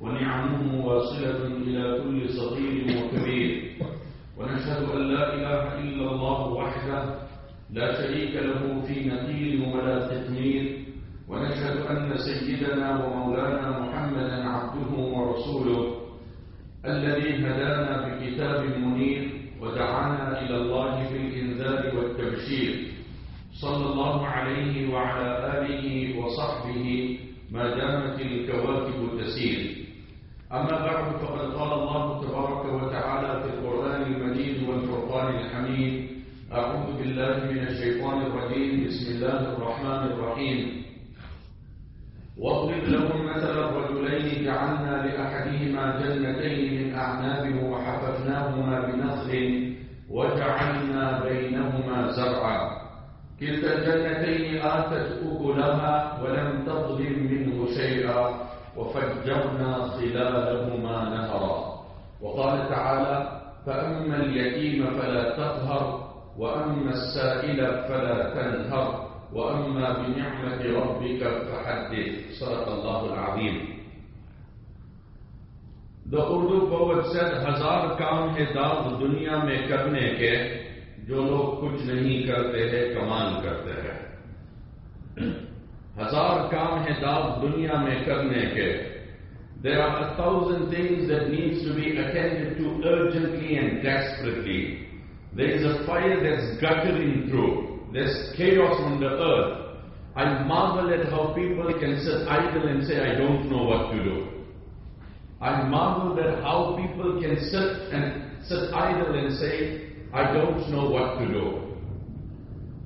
ونعمه واصلة إلى كل صغير وكبير. ونشهد أن لا إله إلا الله وحده لا شريك له في نقير ولا تقنير ونشهد أن سيدنا ومولانا محمدا عبده ورسوله الذي هدانا بكتاب منير ودعانا إلى الله بالإنذار والتبشير. صلى الله عليه وعلى آله وصحبه ما دامت الكواكب تسير. أما بعد فقد قال الله تبارك وتعالى في القرآن المجيد والفرقان الحميد أعوذ بالله من الشيطان الرجيم. بسم الله الرحمن الرحيم. واضرب لهم مثل الرجلين جعلنا لأحدهما جنتين من أعناب وحففناهما بنخل وجعلنا بينهما زرعا. كلتا الجنتين آتت أكلها ولم تظلم منه شيئا. وفجرنا خلالهما نهرا. وقال تعالى فأما اليتيم فلا تقهر وأما السائل فلا تنهر وأما بنعمة ربك فحدث. صدق الله العظيم. The Urdu poet said, ہزار کام ہے داد دنیا میں کرنے کے جو لوگ کچھ نہیں کرتے ہیں کمال کرتے ہیں Hazar hai dunya mein karne ke. There are a thousand things that needs to be attended to urgently and desperately. There is a fire that's guttering through. There's chaos on the earth. I marvel at how people can sit idle and say, I don't know what to do. I marvel at how people can sit and sit idle and say, I don't know what to do.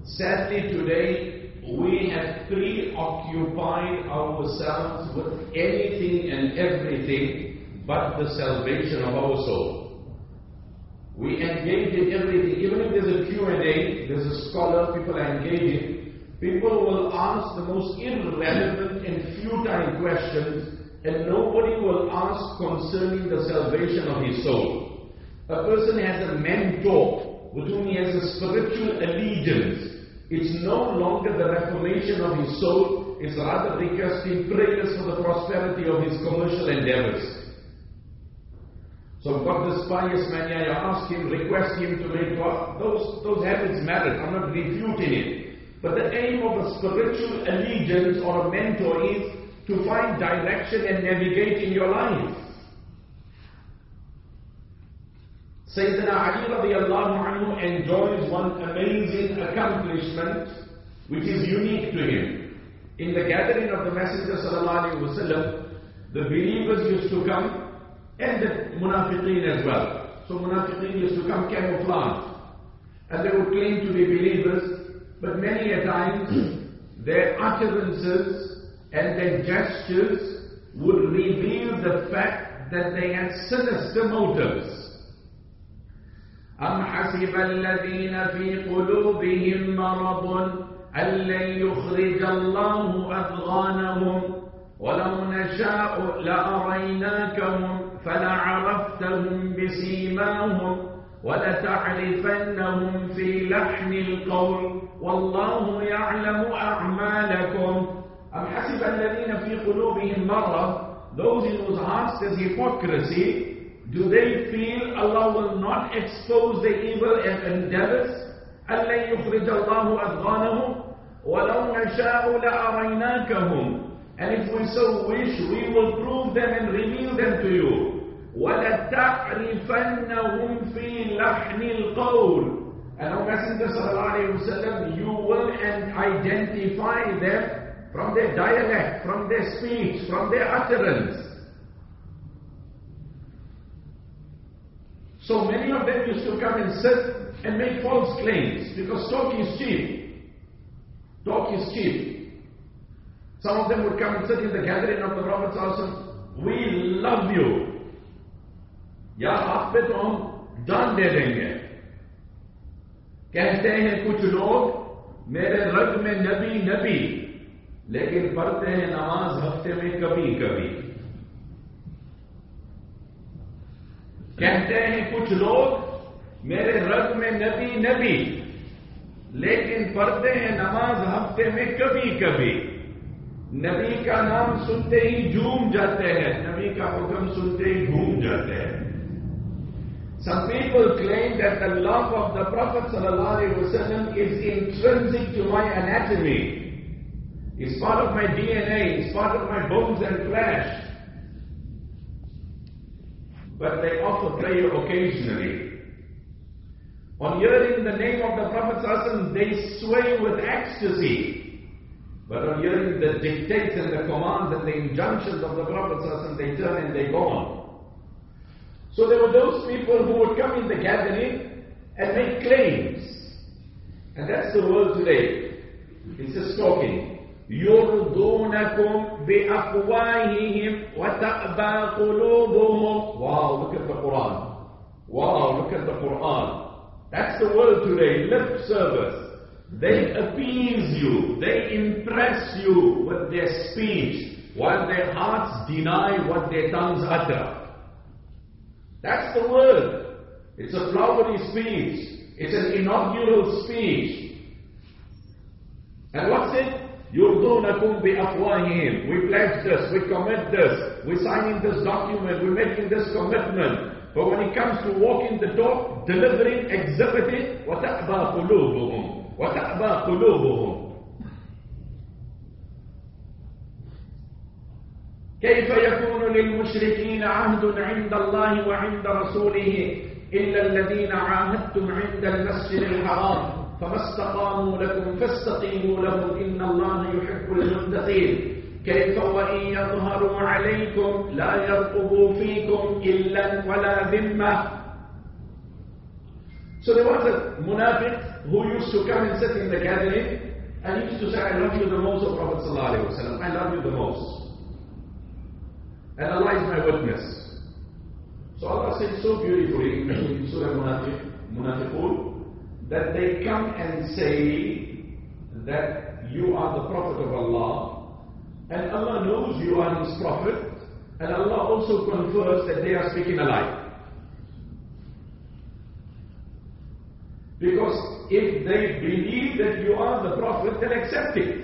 Sadly today, we have preoccupied ourselves with anything and everything but the salvation of our soul. We engage in everything. Even if there's a Q&A, there's a scholar, people are engaging, people will ask the most irrelevant and futile questions and nobody will ask concerning the salvation of his soul. A person has a mentor with whom he has a spiritual allegiance. It's no longer the reformation of his soul, it's rather requesting prayers for the prosperity of his commercial endeavors. So got this pious man I ask him, request him to make. Those, those habits matter, I'm not refuting it. But the aim of a spiritual allegiance or a mentor is to find direction and navigate in your life. Sayyidina Ali radiallahu anhu enjoys one amazing accomplishment which is unique to him. In the gathering of the Messenger sallallahu wasallam, the believers used to come and the munafiqeen as well. So munafiqeen used to come camouflaged and they would claim to be believers, but many a times their utterances and their gestures would reveal the fact that they had sinister motives. أم حسب الذين في قلوبهم مرض أن لن يخرج الله أضغانهم ولو نشاء لأريناكهم فلعرفتهم بسيماهم ولتعرفنهم في لحن القول. والله يعلم أعمالكم. أم حسب الذين في قلوبهم مرض؟ Those in whose hearts is hypocrisy. Do they feel Allah will not expose the evil endeavors? أَلَّنْ يُخْرِجَ اللَّهُ أَذْغَانَهُمْ وَلَوْ نَشَاءُ لَأَرَيْنَاكَهُمْ And if we so wish, we will prove them and reveal them to you. وَلَتَعْرِفَنَّهُمْ فِي لَحْنِ الْقَوْلِ And O Messenger sallallahu alayhi wa sallam, you will identify them from their dialect, from their speech, from their utterance. So many of them used to come and sit and make false claims because talk is cheap. Talk is cheap. Some of them would come and sit in the gathering of the Prophet Sallallahu We love you. Ya aapetom dan de denge. کہتے ہیں کچھ لوگ میرے رگ میں نبی نبی لیکن پڑھتے ہیں نماز ہفتے میں کبھی کبھی کہتے ہیں کچھ لوگ میرے رب میں نبی نبی لیکن پڑھتے ہیں نماز ہفتے میں کبھی کبھی نبی کا نام سنتے ہی جھوم جاتے ہیں نبی کا حکم سنتے ہی گھوم جاتے ہیں Some people claim that the love of the Prophet ﷺ is intrinsic to my anatomy. It's part of my DNA, it's part of my bones and flesh. But they offer prayer occasionally. On hearing the name of the Prophet they sway with ecstasy. But on hearing the dictates and the commands and the injunctions of the Prophet they turn and they go on. So there were those people who would come in the gathering and make claims. And that's the world today. It's just talking. يرضونكم بأفواههم وتأبى قلوبهم Wow, look at the Quran. Wow, look at the Quran. That's the world today, lip service. They appease you, they impress you with their speech, while their hearts deny what their tongues utter. That's the word. It's a flowery speech. It's an inaugural speech. And what's it? يرضونكم بأفواههم. We pledge this, we commit this, we're signing this document, we're making this commitment. But when it comes to walking the talk, delivering, exhibiting, وتأبى قلوبهم وتأبى قلوبهم كيف يكون للمشركين عهد عند الله وعند رسوله إلا الذين عاهدتم عند المسجد الحرام فما استقاموا لكم فاستقيموا لهم إن الله يحب المتقين كيف وإن يظهروا عليكم لا يرقبوا فيكم إلا ولا ذمة So there was a munafiq who used to come and sit in the gathering and he used to say, I love you the most, O Prophet ﷺ. I love you the most. And Allah is my witness. So Allah said so beautifully in Surah Munafiq, Munafiqun, that they come and say that you are the Prophet of Allah, and Allah knows you are His Prophet, and Allah also confers that they are speaking a lie. Because if they believe that you are the Prophet, then accept it.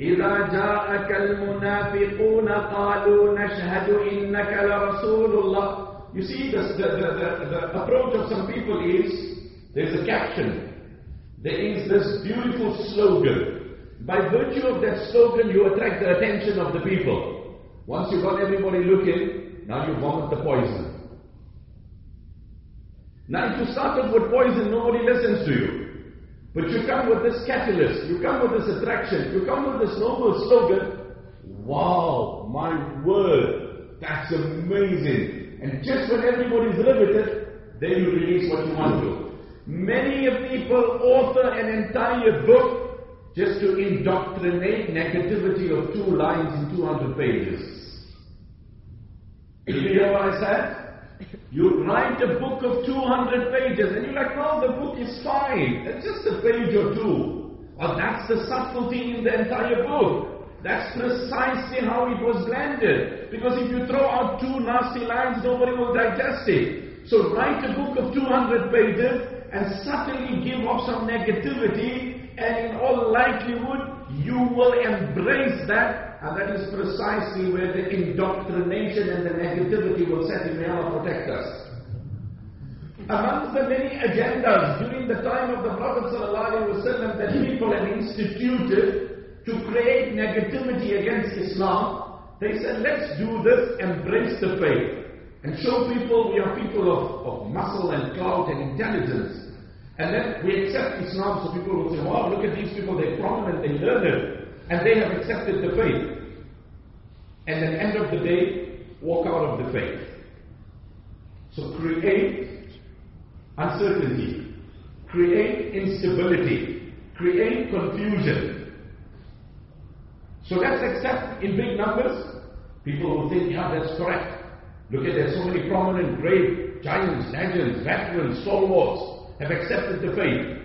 إذا جاءك المنافقون قالوا نشهد إنك لرسول الله you see, the, the, the, the, approach of some people is there's a caption. There is this beautiful slogan. By virtue of that slogan, you attract the attention of the people. Once you got everybody looking, now you vomit the poison. Now, if you start off with poison, nobody listens to you. But you come with this catalyst, you come with this attraction, you come with this noble slogan. Wow, my word, that's amazing. Just when everybody's riveted, then you release what you want to. Many people author an entire book just to indoctrinate negativity of two lines in 200 pages. Did you hear what I said? You write a book of 200 pages and you're like, no, the book is fine. It's just a page or two. Well, that's the subtlety in the entire book. That's precisely how it was blended. Because if you throw out two nasty lines, nobody will digest it. So write a book of 200 pages and suddenly give off some negativity, and in all likelihood, you will embrace that, and that is precisely where the indoctrination and the negativity will set in. May Allah protect us. Amongst the many agendas during the time of the Prophet ﷺ that people had instituted to create negativity against Islam, they said, let's do this, embrace the faith, and show people we are people of, of muscle and clout and intelligence. And then we accept Islam, so people will say, wow, look at these people, they're prominent, they learned, and they have accepted the faith. And at the end of the day, walk out of the faith. So create uncertainty, create instability, create confusion, so let's accept in big numbers People will think, yeah, that's correct. Look at there's so many prominent, great giants, legends, veterans, stalwarts have accepted the faith.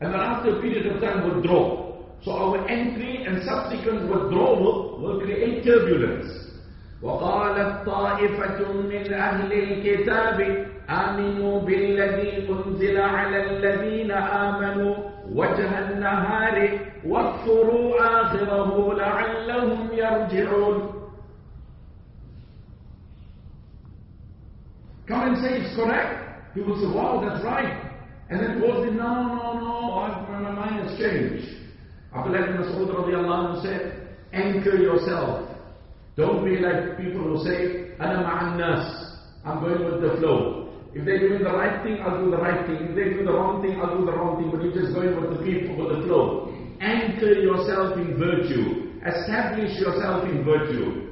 And then after a period of time withdraw. So our entry and subsequent withdrawal will create turbulence. وقالت طائفة من أهل الكتاب آمنوا بالذي أنزل على الذين آمنوا وجه النهار واكفروا آخره لعلهم يرجعون Come and say it's correct. People say, wow, that's right. And then goes in, no, no, no, I, my mind has changed. Abdullah ibn Mas'ud radiallahu said, anchor yourself. Don't be like people who say, Ana ma'an nas. I'm going with the flow. If they're doing the right thing, I'll do the right thing. If they do the wrong thing, I'll do the wrong thing. But you're just going with the people, with the flow. Anchor yourself in virtue. Establish yourself in virtue.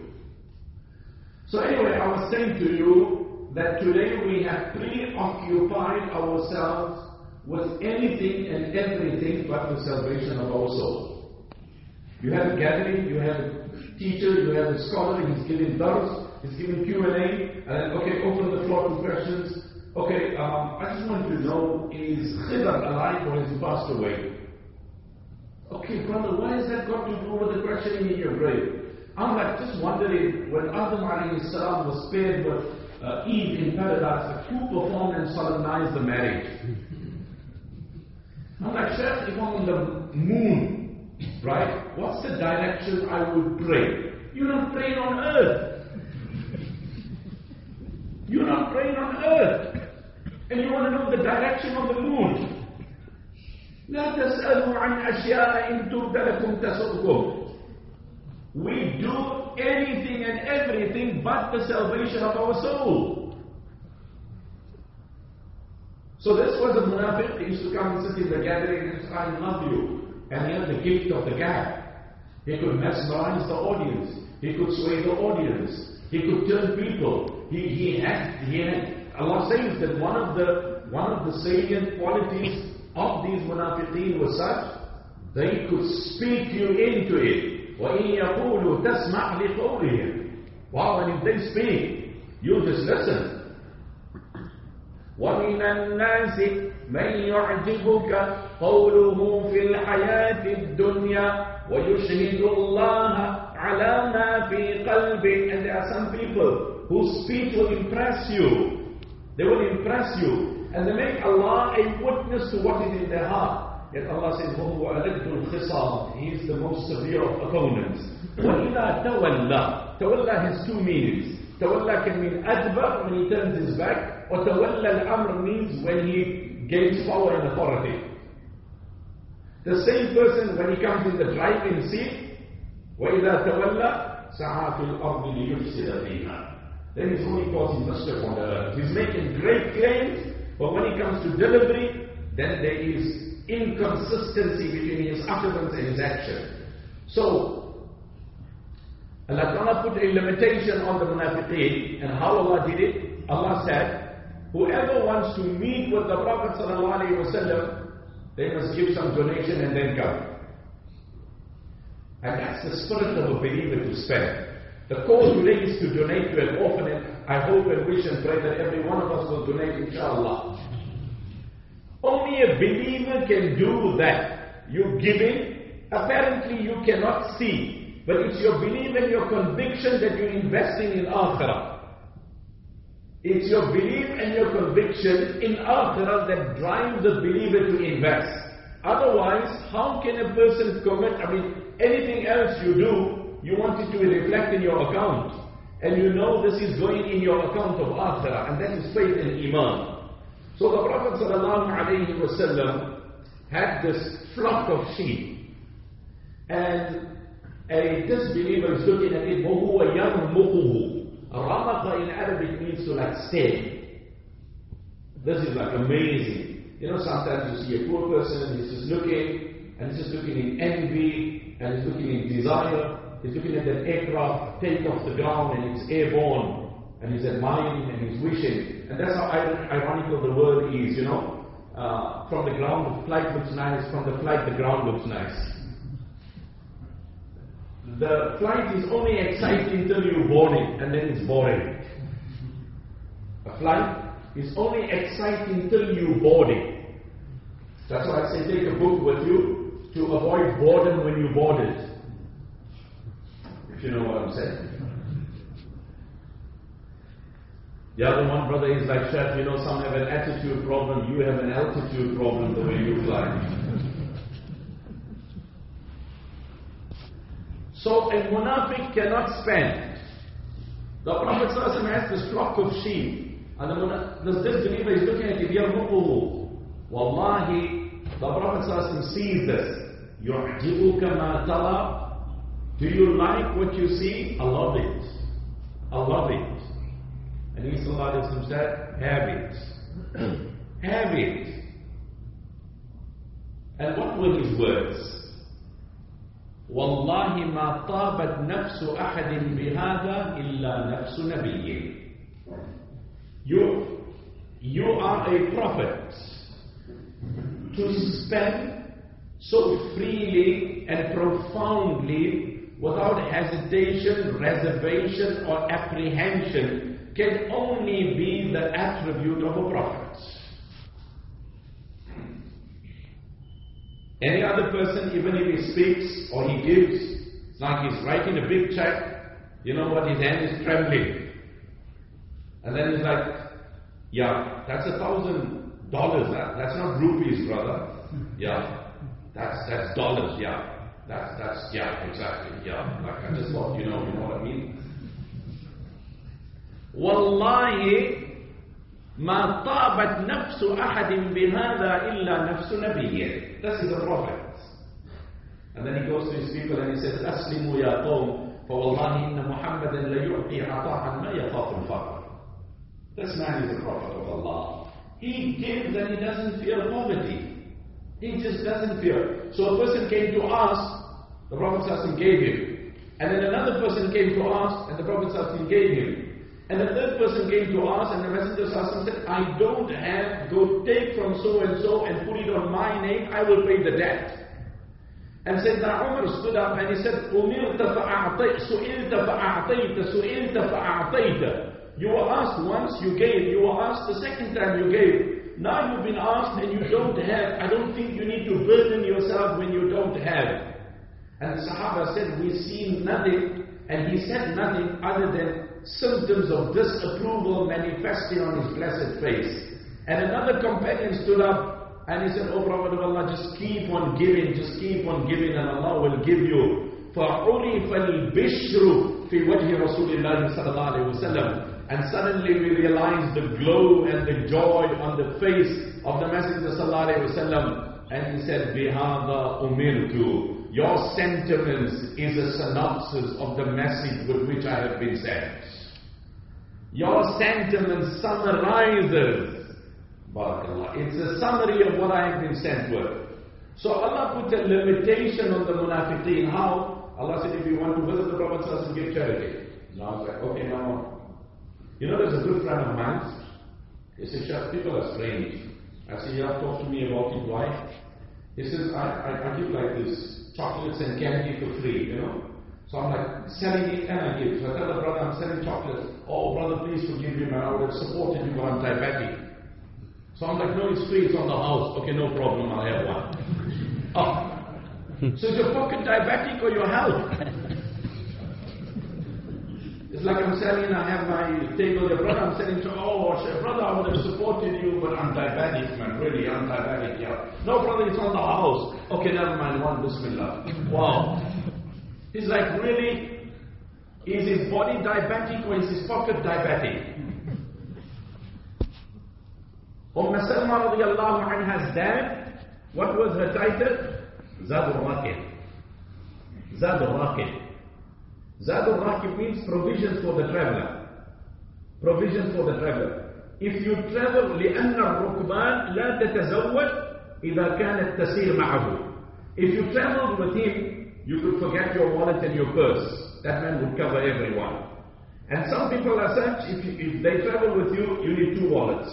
So anyway, I was saying to you that today we have preoccupied ourselves with anything and everything but the salvation of our soul. You have a gathering, you have a teacher, you have a scholar, he's giving dars, he's giving Q&A, and then, okay, open the floor to questions. Okay, um, I just wanted to know, is Khidr alive or has he passed away? Okay, brother, why has that got to do with the questioning in your grave? I'm like just wondering, when Adam salam was spared with uh, Eve in paradise, who performed and solemnized the marriage? I'm like, Chef, if I'm on the moon, right, what's the direction I would pray? You're not praying on earth. You're not praying on earth And you want to know the direction of the moon. لا تسألوا عن أشياء إن تبد لكم تسؤكم. We do anything and everything but the salvation of our soul. So this was a munafiq. He used to come and sit in the gathering and say, I love you. And he had the gift of the gab. He could mesmerize the audience. He could sway the audience. He could turn people. He, he had, he had, Allah says that one of the, one of the salient qualities of these munafiqeen was such, they could speak you into it. وَإِن يَقُولُوا تَسْمَعْ لِقَوْلِهِمْ Wow, and if they speak, you just listen. ومن الناس من يعجبك قوله في الحياة الدنيا ويشهد الله على ما في قلبه And there are some people whose speech will impress you. They will impress you. And they make Allah a witness to what is in their heart. Yet Allah says, وَهُوَ أَلَدُّ الْخِصَامِ He is the most severe of opponents. وَإِذَا تَوَلَّى Tawalla has two meanings. Tawalla can mean adbar when he turns his back, or tawalla al-amr means when he gains power and authority. The same person when he comes in the driving seat, وَإِذَا تَوَلَّى سَعَى فِي الْأَرْضِ لِيُفْسِدَ فِيهَا then he's only causing mischief on the earth. He's making great claims, but when it comes to delivery, then there is inconsistency between his utterance and his action. So, Allah Ta'ala put a limitation on the munafiqeen, and how Allah did it? Allah said, whoever wants to meet with the Prophet Wasallam, they must give some donation and then come. And that's the spirit of a believer to spend. The cause today is to donate to an orphanage. I hope and wish and pray that every one of us will donate, inshallah. Only a believer can do that. You giving, apparently you cannot see, but it's your belief and your conviction that you're investing in akhirah. It's your belief and your conviction in akhirah that drives the believer to invest. Otherwise, how can a person commit, I mean, anything else you do, you want it to reflect in your account. And you know this is going in your account of akhirah, and that is faith and iman. So the Prophet ﷺ had this flock of sheep. And a disbeliever is looking at it, وَهُوَ يَرْمُقُهُ Ramaqa in Arabic means to like stay. This is like amazing. You know, sometimes you see a poor person, he's just looking, and he's just looking in envy, and he's looking in desire. He's looking at an aircraft take off the ground and it's airborne and he's admiring and he's wishing. And that's how ironical the word is, you know. Uh, from the ground, the flight looks nice. From the flight, the ground looks nice. the flight is only exciting till you board it and then it's boring. A flight is only exciting till you board it. That's why I say take a book with you to avoid boredom when you board it If you know what I'm saying. The other one, brother, is like, Chef, you know, some have an attitude problem, you have an altitude problem the way you fly. So a munafiq cannot spend. The Prophet ﷺ has this flock of sheep. And the, this disbeliever is looking at it, يَرْمُقُهُ Wallahi, the Prophet ﷺ sees this. يُعْجِبُكَ مَا تَرَى Do you like what you see? I love it. I love it. And he ﷺ said, have it. have it. And what were his words? والله ما طابت نفس أحد بهذا إلا نفس نبي You, you are a prophet to spend so freely and profoundly without hesitation, reservation or apprehension can only be the attribute of a prophet. Any other person, even if he speaks or he gives, it's like he's writing a big check, you know what, his hand is trembling. And then he's like, yeah, that's a thousand dollars. That, that's not rupees, brother. Yeah, that's, that's dollars, yeah. That's, that's, yeah, exactly, yeah. Like I just thought, you know, you know what I mean? Wallahi, ما طابت نفس أحد بهذا إلا نفس نبيه. This is a prophet. And then he goes to his people and he says, أسلموا يا قوم فوالله إن محمدا ليعطي عطاء ما يخاف الفقر. This man is a prophet of Allah. He gives and he doesn't fear poverty. He just doesn't fear. So a person came to ask, the Prophet gave him. And then another person came to ask, and the Prophet gave him. And the third person came to us, and the Messenger said, I don't have, go take from so and so and put it on my name, I will pay the debt. And Sayyidina Umar stood up and he said, أُمِرْتَ فَأَعْطَيْتَ سُئِلْتَ فَأَعْطَيْتَ سُئِلْتَ فَأَعْطَيْتَ You were asked once, you gave. You were asked the second time, you gave. Now you've been asked and you don't have. I don't think you need to burden yourself when you don't have. And the Sahaba said, we see nothing. And he said nothing other than symptoms of disapproval manifesting on his blessed face. And another companion stood up and he said, Oh Prophet of Allah, just keep on giving, just keep on giving and Allah will give you. فَعُرِفَ الْبِشْرُ فِي وَجْهِ رَسُولِ اللَّهِ صَلَى اللَّهُ عَلَيْهِ وسلم. and suddenly we realize the glow and the joy on the face of the Messenger Wasallam. And he said, Bihada umirtu. Your sentiments is a synopsis of the message with which I have been sent. Your sentiments summarizes. Barakallah. It's a summary of what I have been sent with. So Allah put a limitation on the munafiqeen. How? Allah said, if you want to visit the Prophet, give charity. Now I like, okay, now you know, there's a good friend of mine. He said, Shah, people are strange. I said, yeah, talk to me about it. Why? He says, I, I, I give like this chocolates and candy for free, you know. So I'm like, selling it and I give. So I tell the brother, I'm selling chocolates. Oh, brother, please forgive me, man. I would have supported you, but I'm diabetic. So I'm like, no, it's free. It's on the house. Okay, no problem. I'll have one. oh. So is your pocket diabetic or your health? It's like I'm selling, I have my table there, brother, I'm selling to, oh, brother, I would have supported you, but I'm diabetic, man, really, I'm diabetic, yeah. No, brother, it's on the house. Okay, never mind, one, bismillah. Wow. He's like, really? Is his body diabetic or is his pocket diabetic? Umm Salma radiallahu anha's dad, what was her title? Zadul Rakib. Zadul Rakib. Zadul Rakib means provisions for the traveler. Provisions for the traveler. If you travel لأن الركبان لا تتزوج إذا كان التسير معه. If you traveled with him, you could forget your wallet and your purse. That man would cover everyone. And some people are such, if, you, if they travel with you, you need two wallets.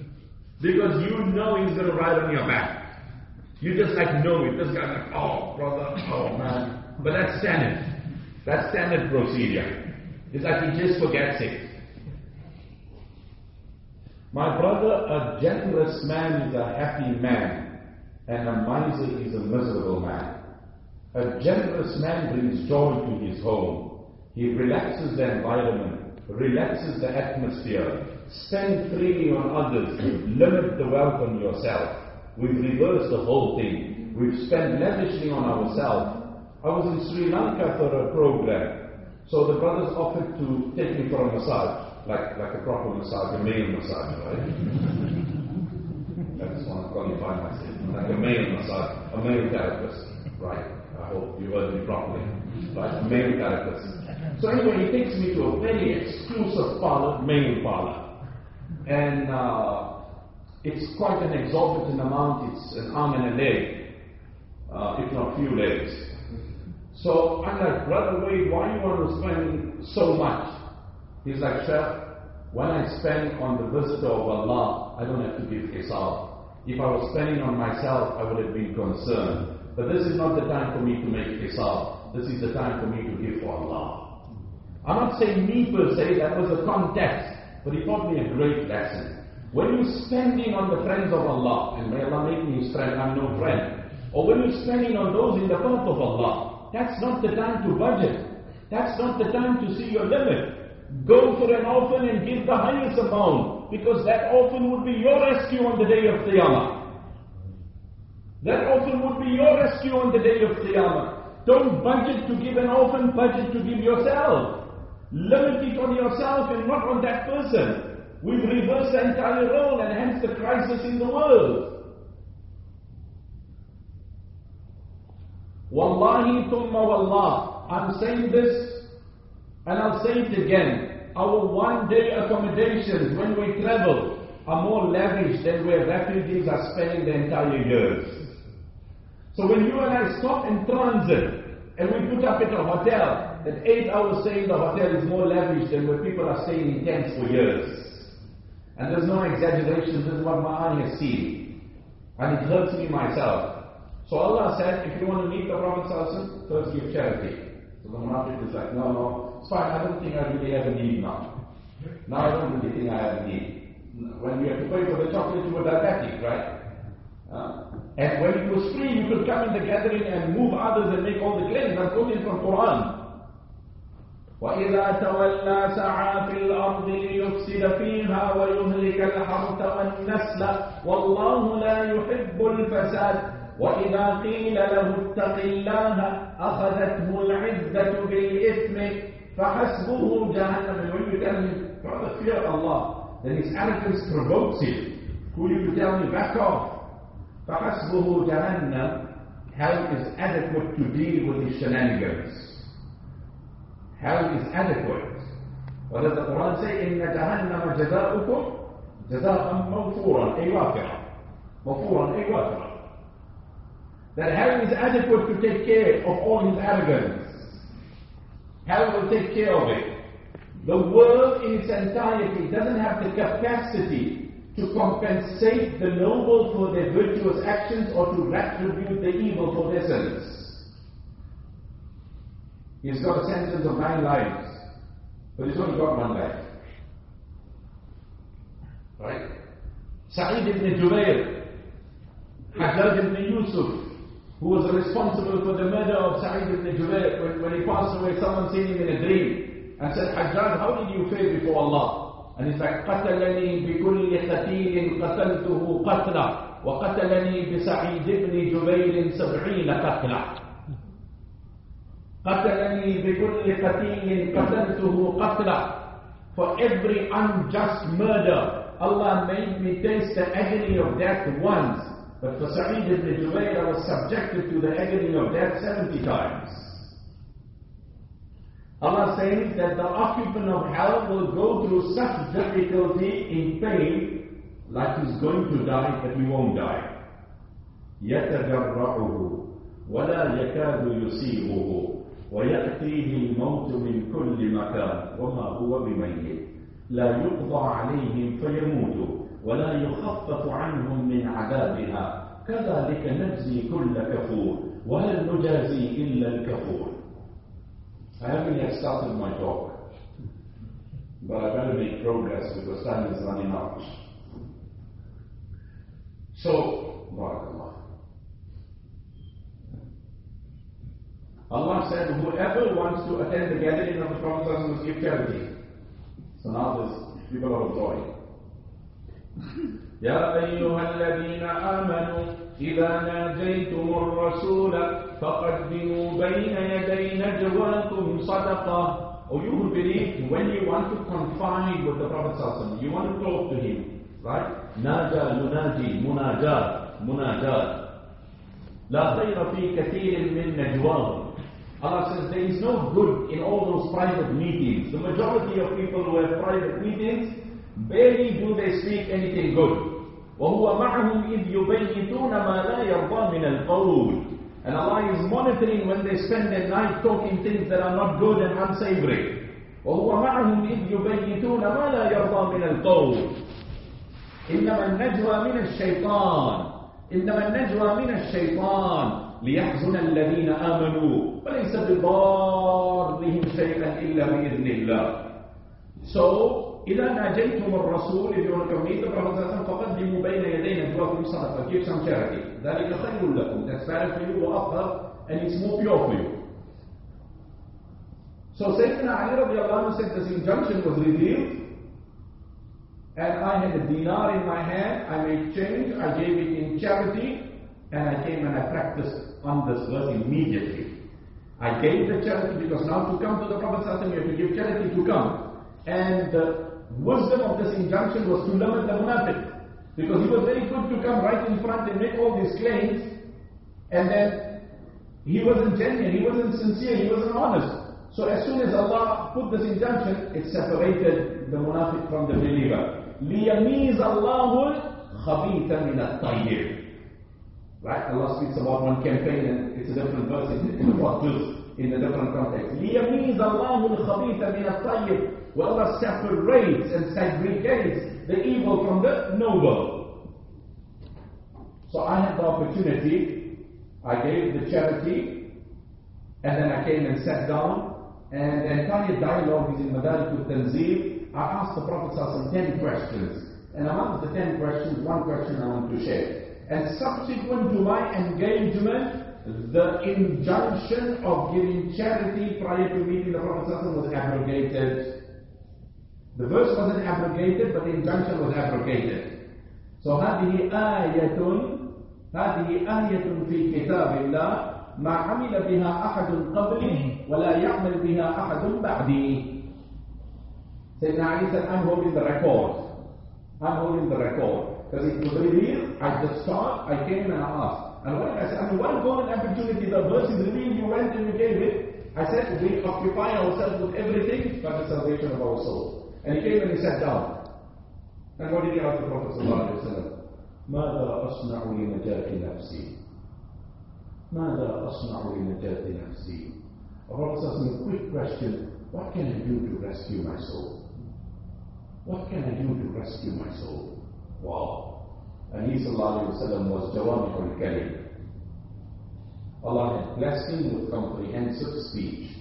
because you know he's going to ride on your back. You just like know it. This guy's like, oh, brother, oh, man. But that's standard. That's standard procedure. It's like he just forgets it. My brother, a generous man is a happy man, and a miser is a miserable man. A generous man brings joy to his home. He relaxes the environment, relaxes the atmosphere. Spend freely on others, limit the wealth on yourself. We've reversed the whole thing. We've spent lavishly on ourselves. I was in Sri Lanka for a program. So the brothers offered to take me for a massage, like, like a proper massage, a male massage, right? I just want to qualify myself. Like a male massage, a male therapist, right? I hope you heard me properly. Right? A male therapist. So anyway, he takes me to a very exclusive parlor, male parlor. And uh, it's quite an exorbitant amount. It's an arm and a leg, uh, if not few legs. So I'm like, Brother Wade, why you want to spend so much? He's like, Chef, when I spend on the visitor of Allah, I don't have to give hisab. If I was spending on myself, I would have been concerned. But this is not the time for me to make hisab. This is the time for me to give for Allah. I'm not saying me per se, that was a context. But he taught me a great lesson. When you're spending on the friends of Allah, and may Allah make me his friend, I'm no friend. Or when you're spending on those in the path of Allah, that's not the time to budget. That's not the time to see your limit. Go for an orphan and give the highest amount because that orphan would be your rescue on the day of Qiyamah. That orphan would be your rescue on the day of Qiyamah. Don't budget to give an orphan, budget to give yourself. Limit it on yourself and not on that person. We've reversed the entire role and hence the crisis in the world. Wallahi thumma wallah. I'm saying this and I'll say it again. Our one day accommodations when we travel are more lavish than where refugees are spending the entire years. So when you and I stop in transit and we put up at a hotel, that eight hours stay in the hotel is more lavish than where people are staying in tents for years. And there's no exaggeration, this is what my eye has seen. And it hurts me myself. So Allah said, if you want to meet the Prophet first give charity. So the Munafiq is like, no, no, it's fine, I don't think I really have a need now. Now I don't really think I have a need. When you have to pay for the chocolate, you were diabetic, right? Uh, and when it was free, you could come in the gathering and move others and make all the claims. I'm quoting from Quran. وإذا تولى سعى في الأرض ليفسد فيها ويهلك الحرث والنسل والله لا يحب الفساد وإذا قيل له اتق الله أخذته العزة بالإثم فحسبه جهنم when you tell him brother fear Allah then his arrogance provokes him who you to tell me back off فحسبه جهنم hell is adequate to deal with his shenanigans hell is adequate what does the Quran say إن جهنم جزاؤكم جزاء موفورا أي وافرا موفورا أي وافرا that hell is adequate to take care of all his arrogance. Hell will take care of it. The world in its entirety doesn't have the capacity to compensate the noble for their virtuous actions or to retribute the evil for their sins. He's got a sentence of nine lives, but he's only got one life. Right? Sa'id ibn Jubair, Hajjaj ibn Yusuf, who was responsible for the murder of Sa'id ibn Jubair. When, when he passed away, someone seen him in a dream and said, Hajjaj, how did you fare before Allah? And he's like, قتلني بكل قتيل قتلته قتلا وقتلني بسعيد بن جبير سبعين قتلا قتلني بكل قتيل قتلته قتلا For every unjust murder, Allah made me taste the agony of death once. But for Sa'id ibn Jubayr, I was subjected to the agony of death 70 times. Allah says that the occupant of hell will go through such difficulty in pain like he's going to die, but he won't die. يتجرعه ولا يكاد يسيغه ويأتيه الموت من كل مكان وما هو بميت لا يقضى عليهم فيموتوا ولا يخفف عنهم من عذابها كذلك نجزي كل كفور وهل نجازي إلا الكفور I haven't yet started my talk, but I better make progress because time is running out. So, Barakallah. Allah said, whoever wants to attend the gathering of the Prophet must give charity. So now there's people are joy. يا أيها الذين آمنوا إذا ناجيتم الرسول فقدموا بين يدي نجواكم صدقة Or you who believe when you want to confide with the Prophet ﷺ, you want to talk to him, right? ناجى يناجي مناجاة مناجاة لا خير في كثير من نجواهم Allah says there is no good in all those private meetings. The majority of people who have private meetings, barely do they speak anything good. وهو معهم إذ يبيتون ما لا يرضى من القول. And Allah is monitoring when they spend their night talking things that are not good and unsavory. وهو معهم إذ يبيتون ما لا يرضى من القول. إنما النجوى من الشيطان. إنما النجوى من الشيطان. ليحزن الذين آمنوا. وليس بضارهم شيئا إلا بإذن الله. So إذا ناجيتم الرسول if you want to meet the Prophet فقدموا بين يدي نجواكم صدقة give some charity ذلك خير لكم that's better for you وأفضل and it's more pure for you So Sayyidina Ali radiallahu anhu said this injunction was revealed and I had a dinar in my hand, I made change, I gave it in charity and I came and I practiced on this verse immediately. I gave the charity because now to come to the Prophet you have to give charity to come. And the wisdom of this injunction was to limit the munafiq. Because he was very good to come right in front and make all these claims. And then he wasn't genuine, he wasn't sincere, he wasn't honest. So as soon as Allah put this injunction, it separated the munafiq from the believer. لِيَمِيزَ اللَّهُ الْخَبِيثَ مِنَ الطَّيِّبِ Right? Allah speaks about one campaign and it's a different verse in, in what in a different context. لِيَمِيزَ اللَّهُ الْخَبِيثَ مِنَ الطَّيِّبِ where Allah separates and segregates the evil from the noble. So I had the opportunity, I gave the charity, and then I came and sat down and the entire dialogue is in Madarik al-Tanzil. I asked the Prophet some 10 questions. And among the 10 questions, one question I want to share. And subsequent to my engagement, the injunction of giving charity prior to meeting the Prophet was abrogated. The verse wasn't abrogated, but the injunction was abrogated. So هذه آية هذه آية في كتاب الله ما عمل بها أحد قبلي ولا يعمل بها أحد بعدي Sayyidina Ali said, I'm holding the record. I'm holding the record. Because it was revealed, I just saw I came and I asked. And when I said, I mean, one golden opportunity, the verse is revealed, you went and you gave it. I said, we occupy ourselves with everything but the salvation of our soul. And he came and he sat down. And what did he ask the Prophet sallallahu alayhi wa ماذا أصنع لنجاة نفسي ماذا أصنع لنجاة نفسي The Prophet asks me a quick question What can I do to rescue my soul? What can I do to rescue my soul? Wow. And he وسلم, was Jawami al Kalim. Allah had blessed him with comprehensive speech.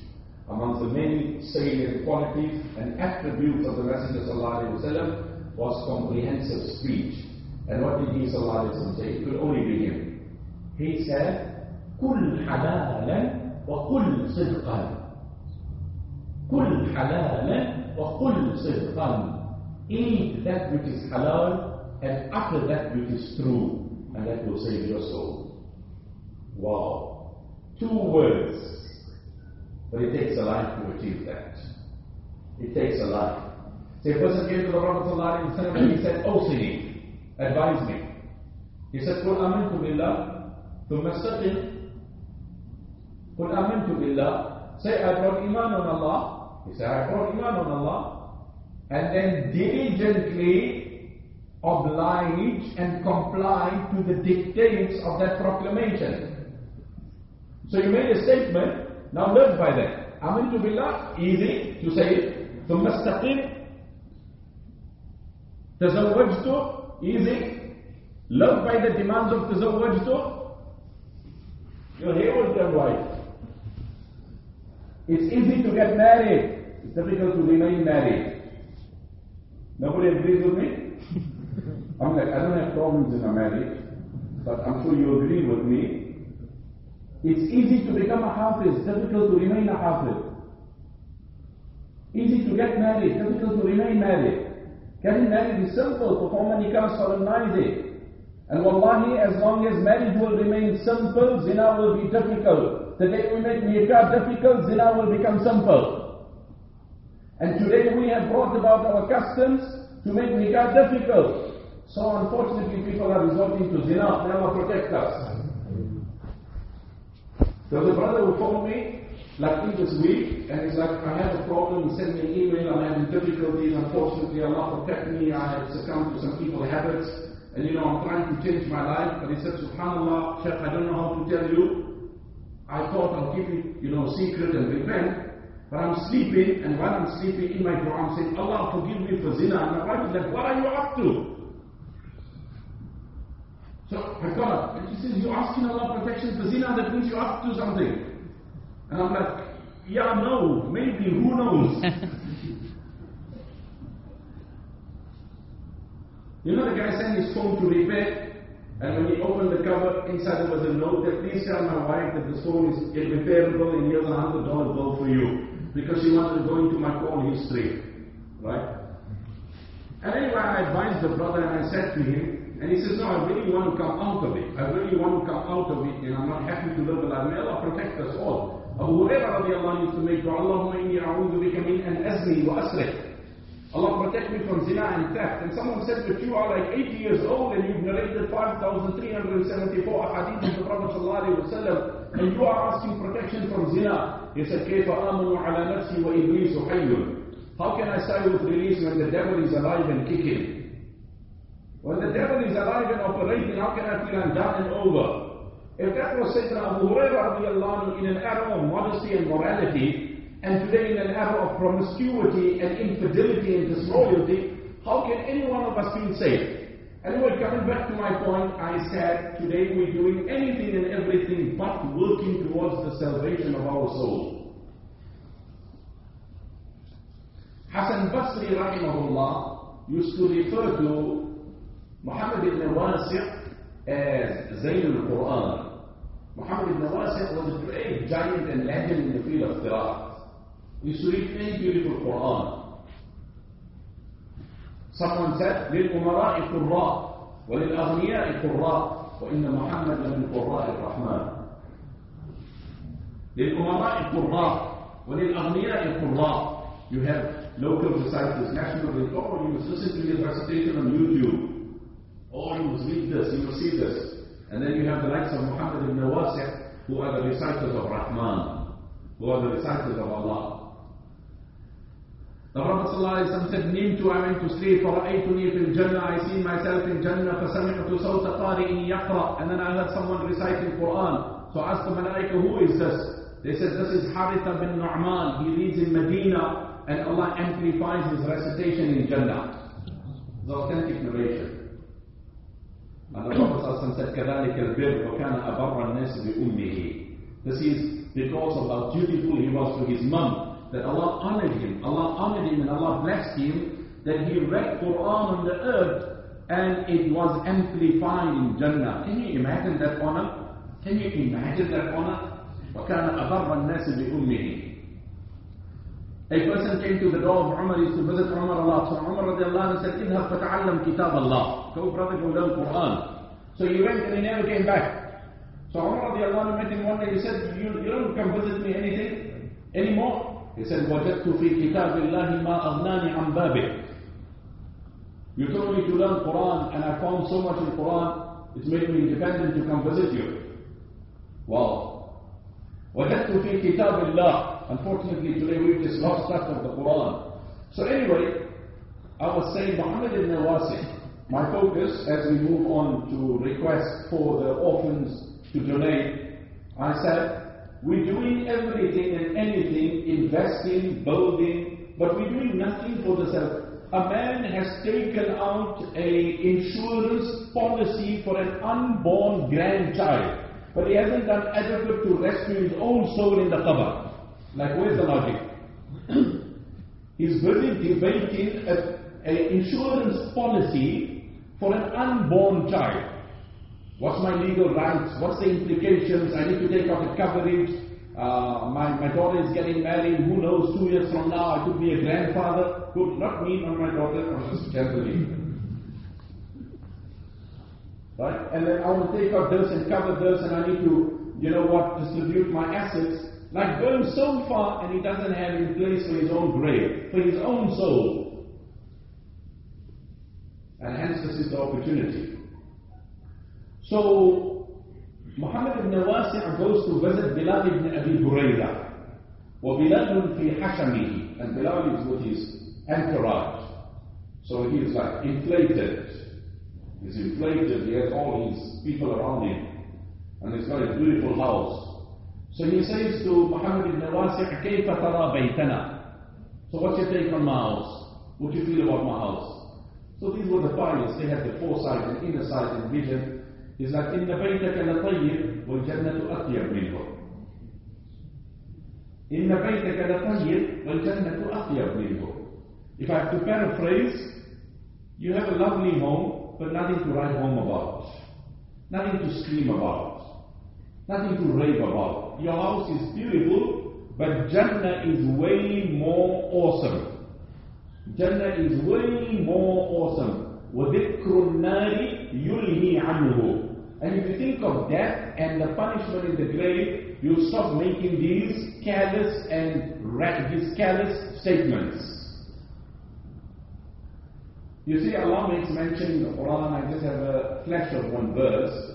Amongst the many salient qualities and attributes of the Messenger وسلم, was comprehensive speech. And what did he وسلم, say? It could only be him. He said, كل حلالا وكل صدقا كل حلالا وكل صدقا eat that which is halal and utter that which is true and that will save your soul wow two words but it takes a life to achieve that it takes a life so a person came to the Prophet and he said Awsini advise me he said قل آمنت بالله ثم استقم قل آمنت بالله say I brought iman on Allah he said I brought iman on Allah and then diligently oblige and comply to the dictates of that proclamation so you made a statement now live by that آمنت بالله easy to say it ثم استقم تزوجت easy live by the demands of تزوجت your hair will turn white It's easy to get married. It's difficult to remain married. Nobody agrees with me? I'm like, I don't have problems in a marriage, but I'm sure you agree with me. it's easy to become a hafiz, difficult to remain a hafiz. Easy to get married, difficult to remain married. Getting married is simple, perform a nikah, solemnize it. And wallahi, as long as marriage will remain simple, zina will be difficult. The day we make nikah difficult, zina will become simple. And today we have brought about our customs to make nikah difficult. So unfortunately people are resorting to zina. May Allah protect us. There was a brother who phoned me like in this week and he's like, I have a problem, he sent me an email, I'm having difficulties, unfortunately Allah protect me, I have succumbed to some evil habits and you know I'm trying to change my life. But he said, Subhanallah, Sheikh, I don't know how to tell you. I thought I'll keep it, you know, secret and repent. But I'm sleeping, and while I'm sleeping in my dua, I'm saying, Allah forgive me for zina. And my wife is like, what are you up to? So up, and she says, you're asking Allah protection for zina, that means you're up to something. And I'm like, yeah, no, maybe, who knows? you know the guy sent his phone to repair, and when he opened the cover, inside there was a note that please tell my wife that the phone is irreparable and here's a hundred dollar bill for you. Because she wanted to go into my call history. Right? And anyway, I advised the brother and I said to him, and he says, No, I really want to come out of it. I really want to come out of it, and I'm not happy to live a life. May Allah protect us all. Abu Hurairah radiallahu used to make dua, Allahumma inni a'udhu bika min an azni wa asrik. Allah protect me from zina and theft. And someone said that you are like 80 years old and you've narrated 5,374 ahadith of the Prophet ﷺ and you are asking protection from zina. He said, كيف آمن على نفسي وإبليس حي. How can I say with release when the devil is alive and kicking? When the devil is alive and operating, how can I feel I'm done and over? If that was said Sayyidina Abu Hurairah in an era of modesty and morality, and today in an era of promiscuity and infidelity and disloyalty, how can any one of us feel safe? Anyway, coming back to my point, I said today we're doing anything and everything but working towards the salvation of our soul. Hassan Basri rahimahullah used to refer to Muhammad ibn Wasi' as Zayn al-Quran. Muhammad ibn Wasi' was a great giant and legend in the field of Qira'at. He used to read many beautiful Quran. Someone said, للأمراء قراء وللأغنياء قراء وإن محمد لمن قراء الرحمن. للأمراء قراء وللأغنياء قراء. You have local reciters, national. Oh, you listen to his recitation on YouTube. Oh, you must read this, you must see this. And then you have the likes of Muhammad ibn Wasi' who are the reciters of Rahman, who are the reciters of Allah. The Prophet ﷺ said, نمت I went to sleep فرأيتني في الجنة I see myself in Jannah فسمعت صوت قارئ يقرأ and then I heard someone reciting Quran. So I asked the Malaika, who is this? They said, this is Haritha bin Nu'man. He reads in Medina and Allah amplifies his recitation in Jannah. The authentic narration. And the Prophet said, كذلك البر وكان أبر الناس بأمه. This is because of how dutiful he was to his mum that Allah honored him. Allah honored him and Allah blessed him that he read Quran on the earth and it was amplified in Jannah. Can you imagine that honor? Can you imagine that honor? وَكَانَ أَبَرَّ النَّاسِ بِأُمِّهِ A person came to the door of Umar, used to visit Umar a lot. So Umar radiallahu anhu said, اذهب فتعلم كتاب الله. Go brother, go learn Quran. So he went and he never came back. So Umar radiallahu anhu met him one day, he said, you, you don't come visit me anything anymore. He said, وجدت في كتاب الله ما أغناني عن بابه. You told me to learn Quran and I found so much in Quran, it's made me independent to come visit you. Wow. وجدت في كتاب الله. Unfortunately today we've just lost track of the Quran. So anyway, I was saying Muhammad ibn Wasi, my focus as we move on to request for the orphans to donate, I said, we're doing everything and anything, investing, building, but we're doing nothing for the self. A man has taken out a insurance policy for an unborn grandchild, but he hasn't done adequate to rescue his own soul in the qabr. Like, where's the logic? He's busy debating an insurance policy for an unborn child. What's my legal rights? What's the implications? I need to take out a coverage. Uh, my, my daughter is getting married. Who knows, two years from now, I could be a grandfather. Could not me, not my daughter, or just generally. Right? And then I will take out this and cover this, and I need to, you know what, distribute my assets. Like going so far, and he doesn't have in place for his own grave, for his own soul. And hence, this is the opportunity. So, Muhammad ibn Wasi' goes to visit Bilal ibn Abi Burayda. وبلال في حشمه and Bilal is with his entourage. So he is like inflated. He's inflated, he has all his people around him. And he's got a beautiful house. So he says to Muhammad ibn Wasi' كيف ترى بيتنا? So what's your take on my house? What do you feel about my house? So these were the pilots, they had the foresight and inner sight and vision. He's like, إن بيتك لطيب والجنة أطيب منه. إن بيتك لطيب والجنة أطيب منه. If I have to paraphrase, you have a lovely home, but nothing to write home about. Nothing to scream about. Nothing to rave about. Your house is beautiful, but Jannah is way more awesome. Jannah is way more awesome. وَذِكْرُ النَّارِ يُلْهِي عَنْهُ And if you think of death and the punishment in the grave, you stop making these careless and these careless statements. You see, Allah makes mention in the Quran, I just have a flash of one verse.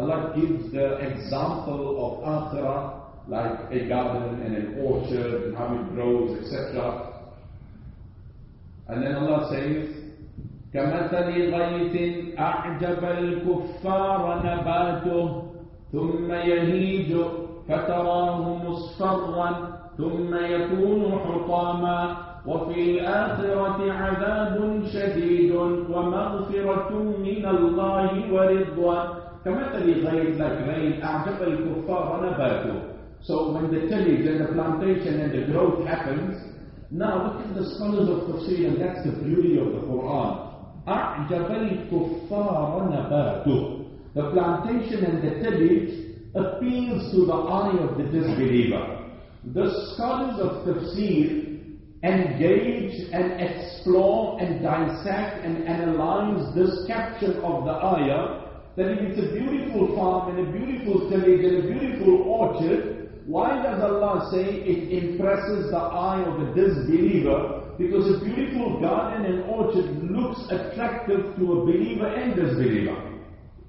Allah gives the example of akhirah, like a garden and an orchard and how it grows, etc. And then Allah says, كمثل غيث أعجب الكفار نباته ثم يهيج فتراه مصفرا ثم يكون حطاما وفي الآخرة عذاب شديد ومغفرة من الله ورضوان كمثل غيث like rain أعجب الكفار نباته So when the tillage and the plantation and the growth happens, now look at the scholars of tafsir and that's the beauty of the Quran. أعجب الكفار نباته The plantation and the tillage appeals to the eye of the disbeliever. The scholars of tafsir engage and explore and dissect and analyze this caption of the ayah that if it's a beautiful farm and a beautiful tillage and a beautiful orchard, why does Allah say it impresses the eye of the disbeliever? Because a beautiful garden and orchard looks attractive to a believer and disbeliever.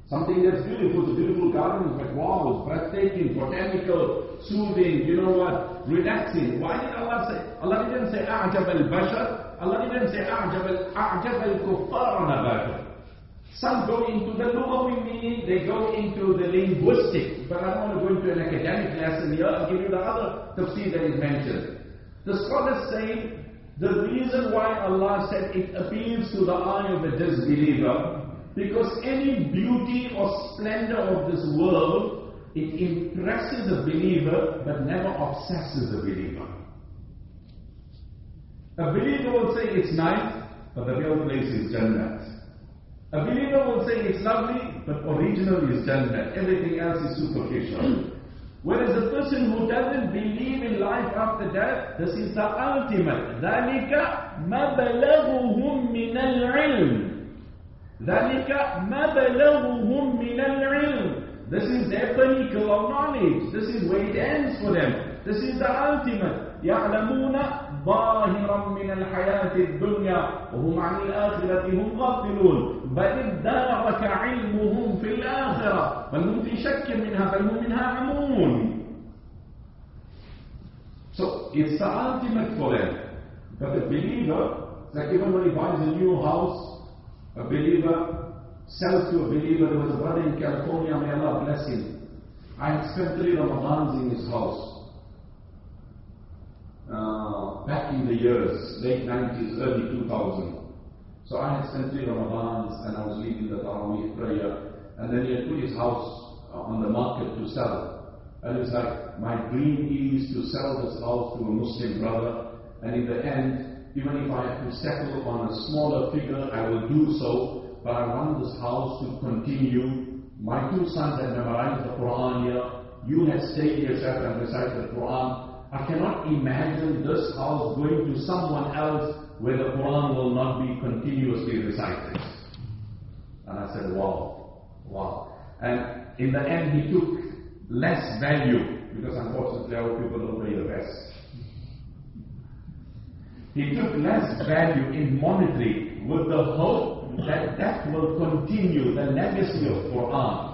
Something that's beautiful, it's a beautiful garden, but wow, it's breathtaking, botanical, soothing, you know what, relaxing. Why did Allah say, Allah didn't say أعجب البشر, Allah didn't say أعجب, أعجب الكفار نباته. Some go into the Lugawi they go into the linguistic. But I don't want to go into an academic lesson here, I'll give you the other tafsir that is mentioned. The scholars say the reason why Allah said it appeals to the eye of the disbeliever, because any beauty or splendor of this world, it impresses the believer but never obsesses the believer. A believer will say it's nice, but the real place is Jannah. A believer will say it's lovely, but original is Jannah. Everything else is superficial. Whereas a person who doesn't believe in life after death, this is the ultimate. ذَلِكَ مَبْلَغُهُم مِّنَ الْعِلْمِ ذَلِكَ مَبْلَغُهُم مِّنَ الْعِلْمِ This is their pinnacle of knowledge. This is where it ends for them. This is the ultimate. يعلمون ظاهرا من الحياة الدنيا وهم عن الآخرة هم غافلون بل ادارك علمهم في الآخرة بل هم في شك منها بل هم منها عمون So it's the ultimate for them. But the believer, like even when he buys a new house, a believer sells to a believer. There was a brother in California, may Allah bless him. I had spent three Ramadans in his house. Uh, back in the years, late 90s, early 2000. So I had spent three Ramadans and I was leading the Taraweeh prayer. And then he had put his house uh, on the market to sell. And it's like, my dream is to sell this house to a Muslim brother, and in the end, even if I have to settle on a smaller figure, I will do so, but I want this house to continue. My two sons have memorized the Quran here. You have stayed yourself and recited the Quran. I cannot imagine this house going to someone else where the Quran will not be continuously recited. And I said, wow, wow. And in the end, he took less value because unfortunately our people don't pay the best. He took less value in monetary with the hope that that will continue the legacy of Quran.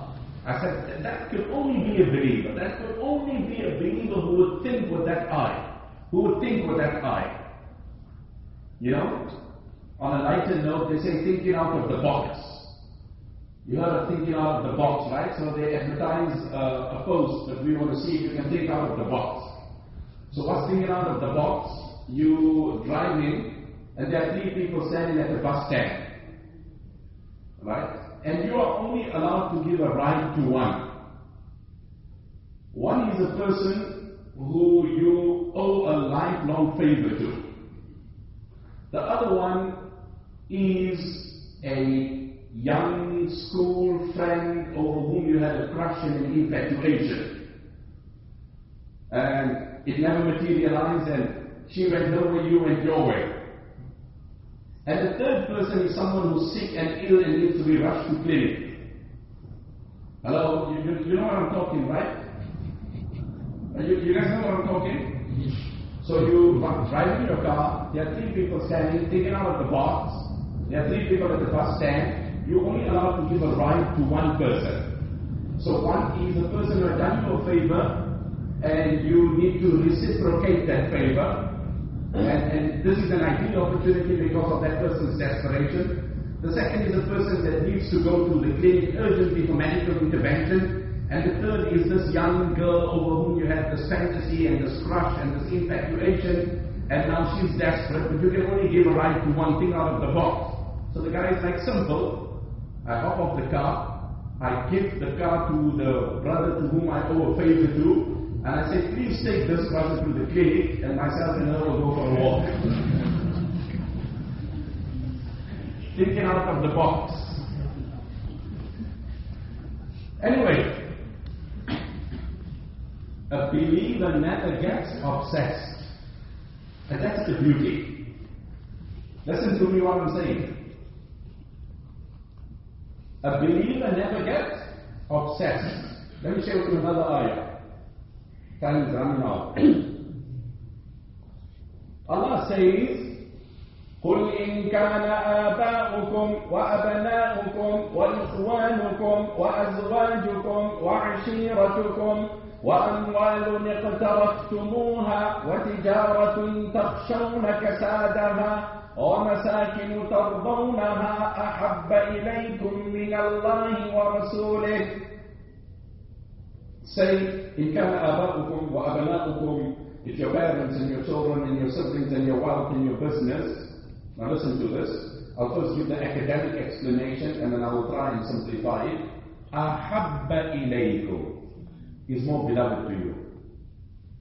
I said that could only be a believer. That could only be a believer who would think with that eye. Who would think with that eye. You know, on a lighter note, they say thinking out of the box. You heard of thinking out of the box, right? So they advertise uh, a post that we want to see if you can think out of the box. So what's thinking out of the box? You drive in, and there are three people standing at the bus stand. Right? And you are only allowed to give a ride to one. One is a person who you owe a lifelong favor to. The other one is a young school friend over whom you had a crush and an infatuation. And it never materialized and she went her way, you went your way. And the third person is someone who's sick and ill and needs to be rushed to clinic. Hello? You, you, you know what I'm talking, right? Uh, you, you guys know what I'm talking? So you drive in your car, there are three people standing, taken out of the box, there are three people at the bus stand, you're only allowed to give a ride to one person. So one is the person who has done you a favor, and you need to reciprocate that favor. And, and this is an ideal opportunity because of that person's desperation. The second is a person that needs to go to the clinic urgently for medical intervention. And the third is this young girl over whom you have this fantasy and this crush and this infatuation, and now she's desperate, but you can only give a ride to one thing out of the box. So the guy is like, simple. I hop off the car, I give the car to the brother to whom I owe a favor to, and I say, please take this brother to the clinic, and myself and her will go for a walk. Thinking out of the box. Anyway, a believer never gets obsessed. And that's the beauty. Listen to me what I'm saying. A believer never gets obsessed. Let me share with you another ayah. Time is running out. Allah says, قل إن كان آباؤكم وأبناؤكم وإخوانكم وأزواجكم وعشيرتكم وأموال اقترفتموها وتجارة تخشون كسادها ومساكن ترضونها أحب إليكم من الله ورسوله Say, إن كان آباؤكم وأبناؤكم If your parents and your children and your siblings and your wealth and your business Now listen to this. I'll first give the academic explanation and then I will try and simplify it. أحب إليكم is more beloved to you.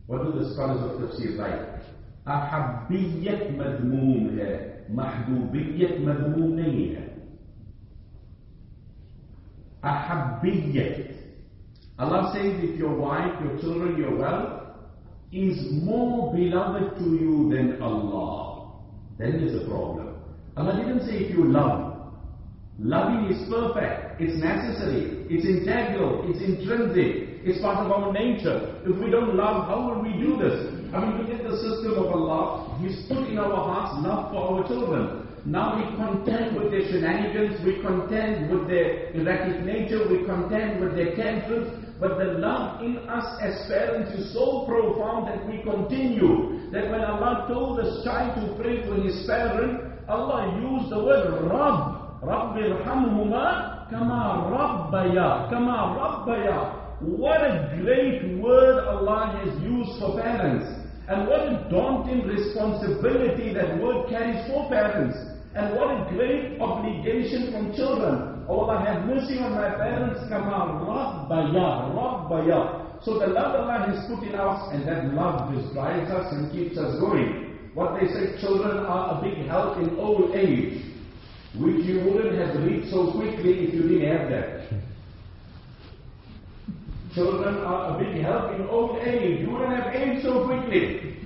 What do the scholars of tafsir write? أحبية مذموم है محبوبية مذموم नहीं है أحبية Allah says if your wife, your children, your wealth is more beloved to you than Allah, then there's a problem. Allah didn't say if you love. Loving is perfect, it's necessary, it's integral, it's intrinsic, it's part of our nature. If we don't love, how will we do this? I mean, look at the system of Allah. He's put in our hearts love for our children. Now we contend with their shenanigans, we contend with their erratic nature, we contend with their tantrums, but the love in us as parents is so profound that we continue. That when Allah told this child to pray to his parent, Allah used the word Rabb. Rabbi Rahamhuma Kama Rabbaya. Kama Rabbaya. What a great word Allah has used for parents. And what a daunting responsibility that word carries for parents. And what a great obligation from children. Allah have mercy on my parents. come Kama Rabbaya, Rabbaya. So the love Allah has put in us, and that love just drives us and keeps us going. What they say, children are a big help in old age, which you wouldn't have reached so quickly if you didn't have that. Children are a big help in old age. You wouldn't have aged so quickly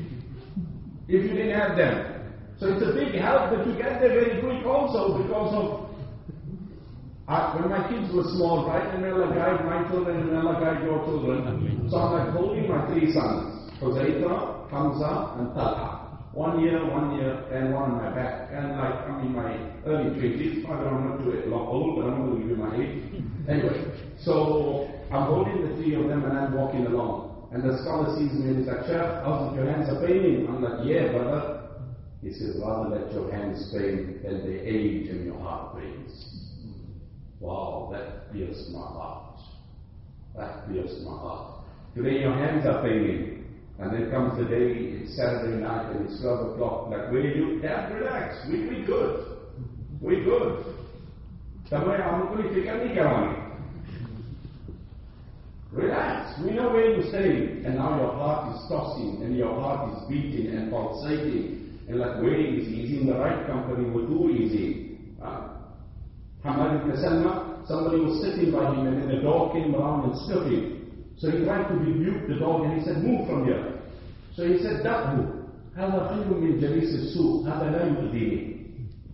if you didn't have them. So it's a big help that you get there very quick also because of I, when my kids were small, right, and Allah guide my children and Allah guide your children. So I'm like holding my three sons, Huzaifa, Hamza, and Talha. One year, one year, and one on my back. And like, I'm in my early 20s. I don't know to a lot old, but I'm not going to give you my age. Anyway, so I'm holding the three of them and I'm walking along. And the scholar sees me and he's like, Sheikh, how's? Your hands are paining. I'm like, yeah, brother. He says, rather let your hands pain than the age and your heart pains. Wow, that pierced my heart. That pierced my heart. Today your hands are paining. And then comes the day, it's Saturday night and it's 12 o'clock. Like, where you? Dad, relax. We, we good. We good. Somewhere I'm going to take a mickey on it. Relax. We know where you're staying. And now your heart is tossing and your heart is beating and pulsating. And like, where is? He's in the right company. With who is he? Hammad ibn Salamah, somebody was sitting by him and then the dog came around and sniffed him. So he tried to rebuke the dog and he said, move from here. So he said, Dahu, هذا خير من جليس السوء هذا لا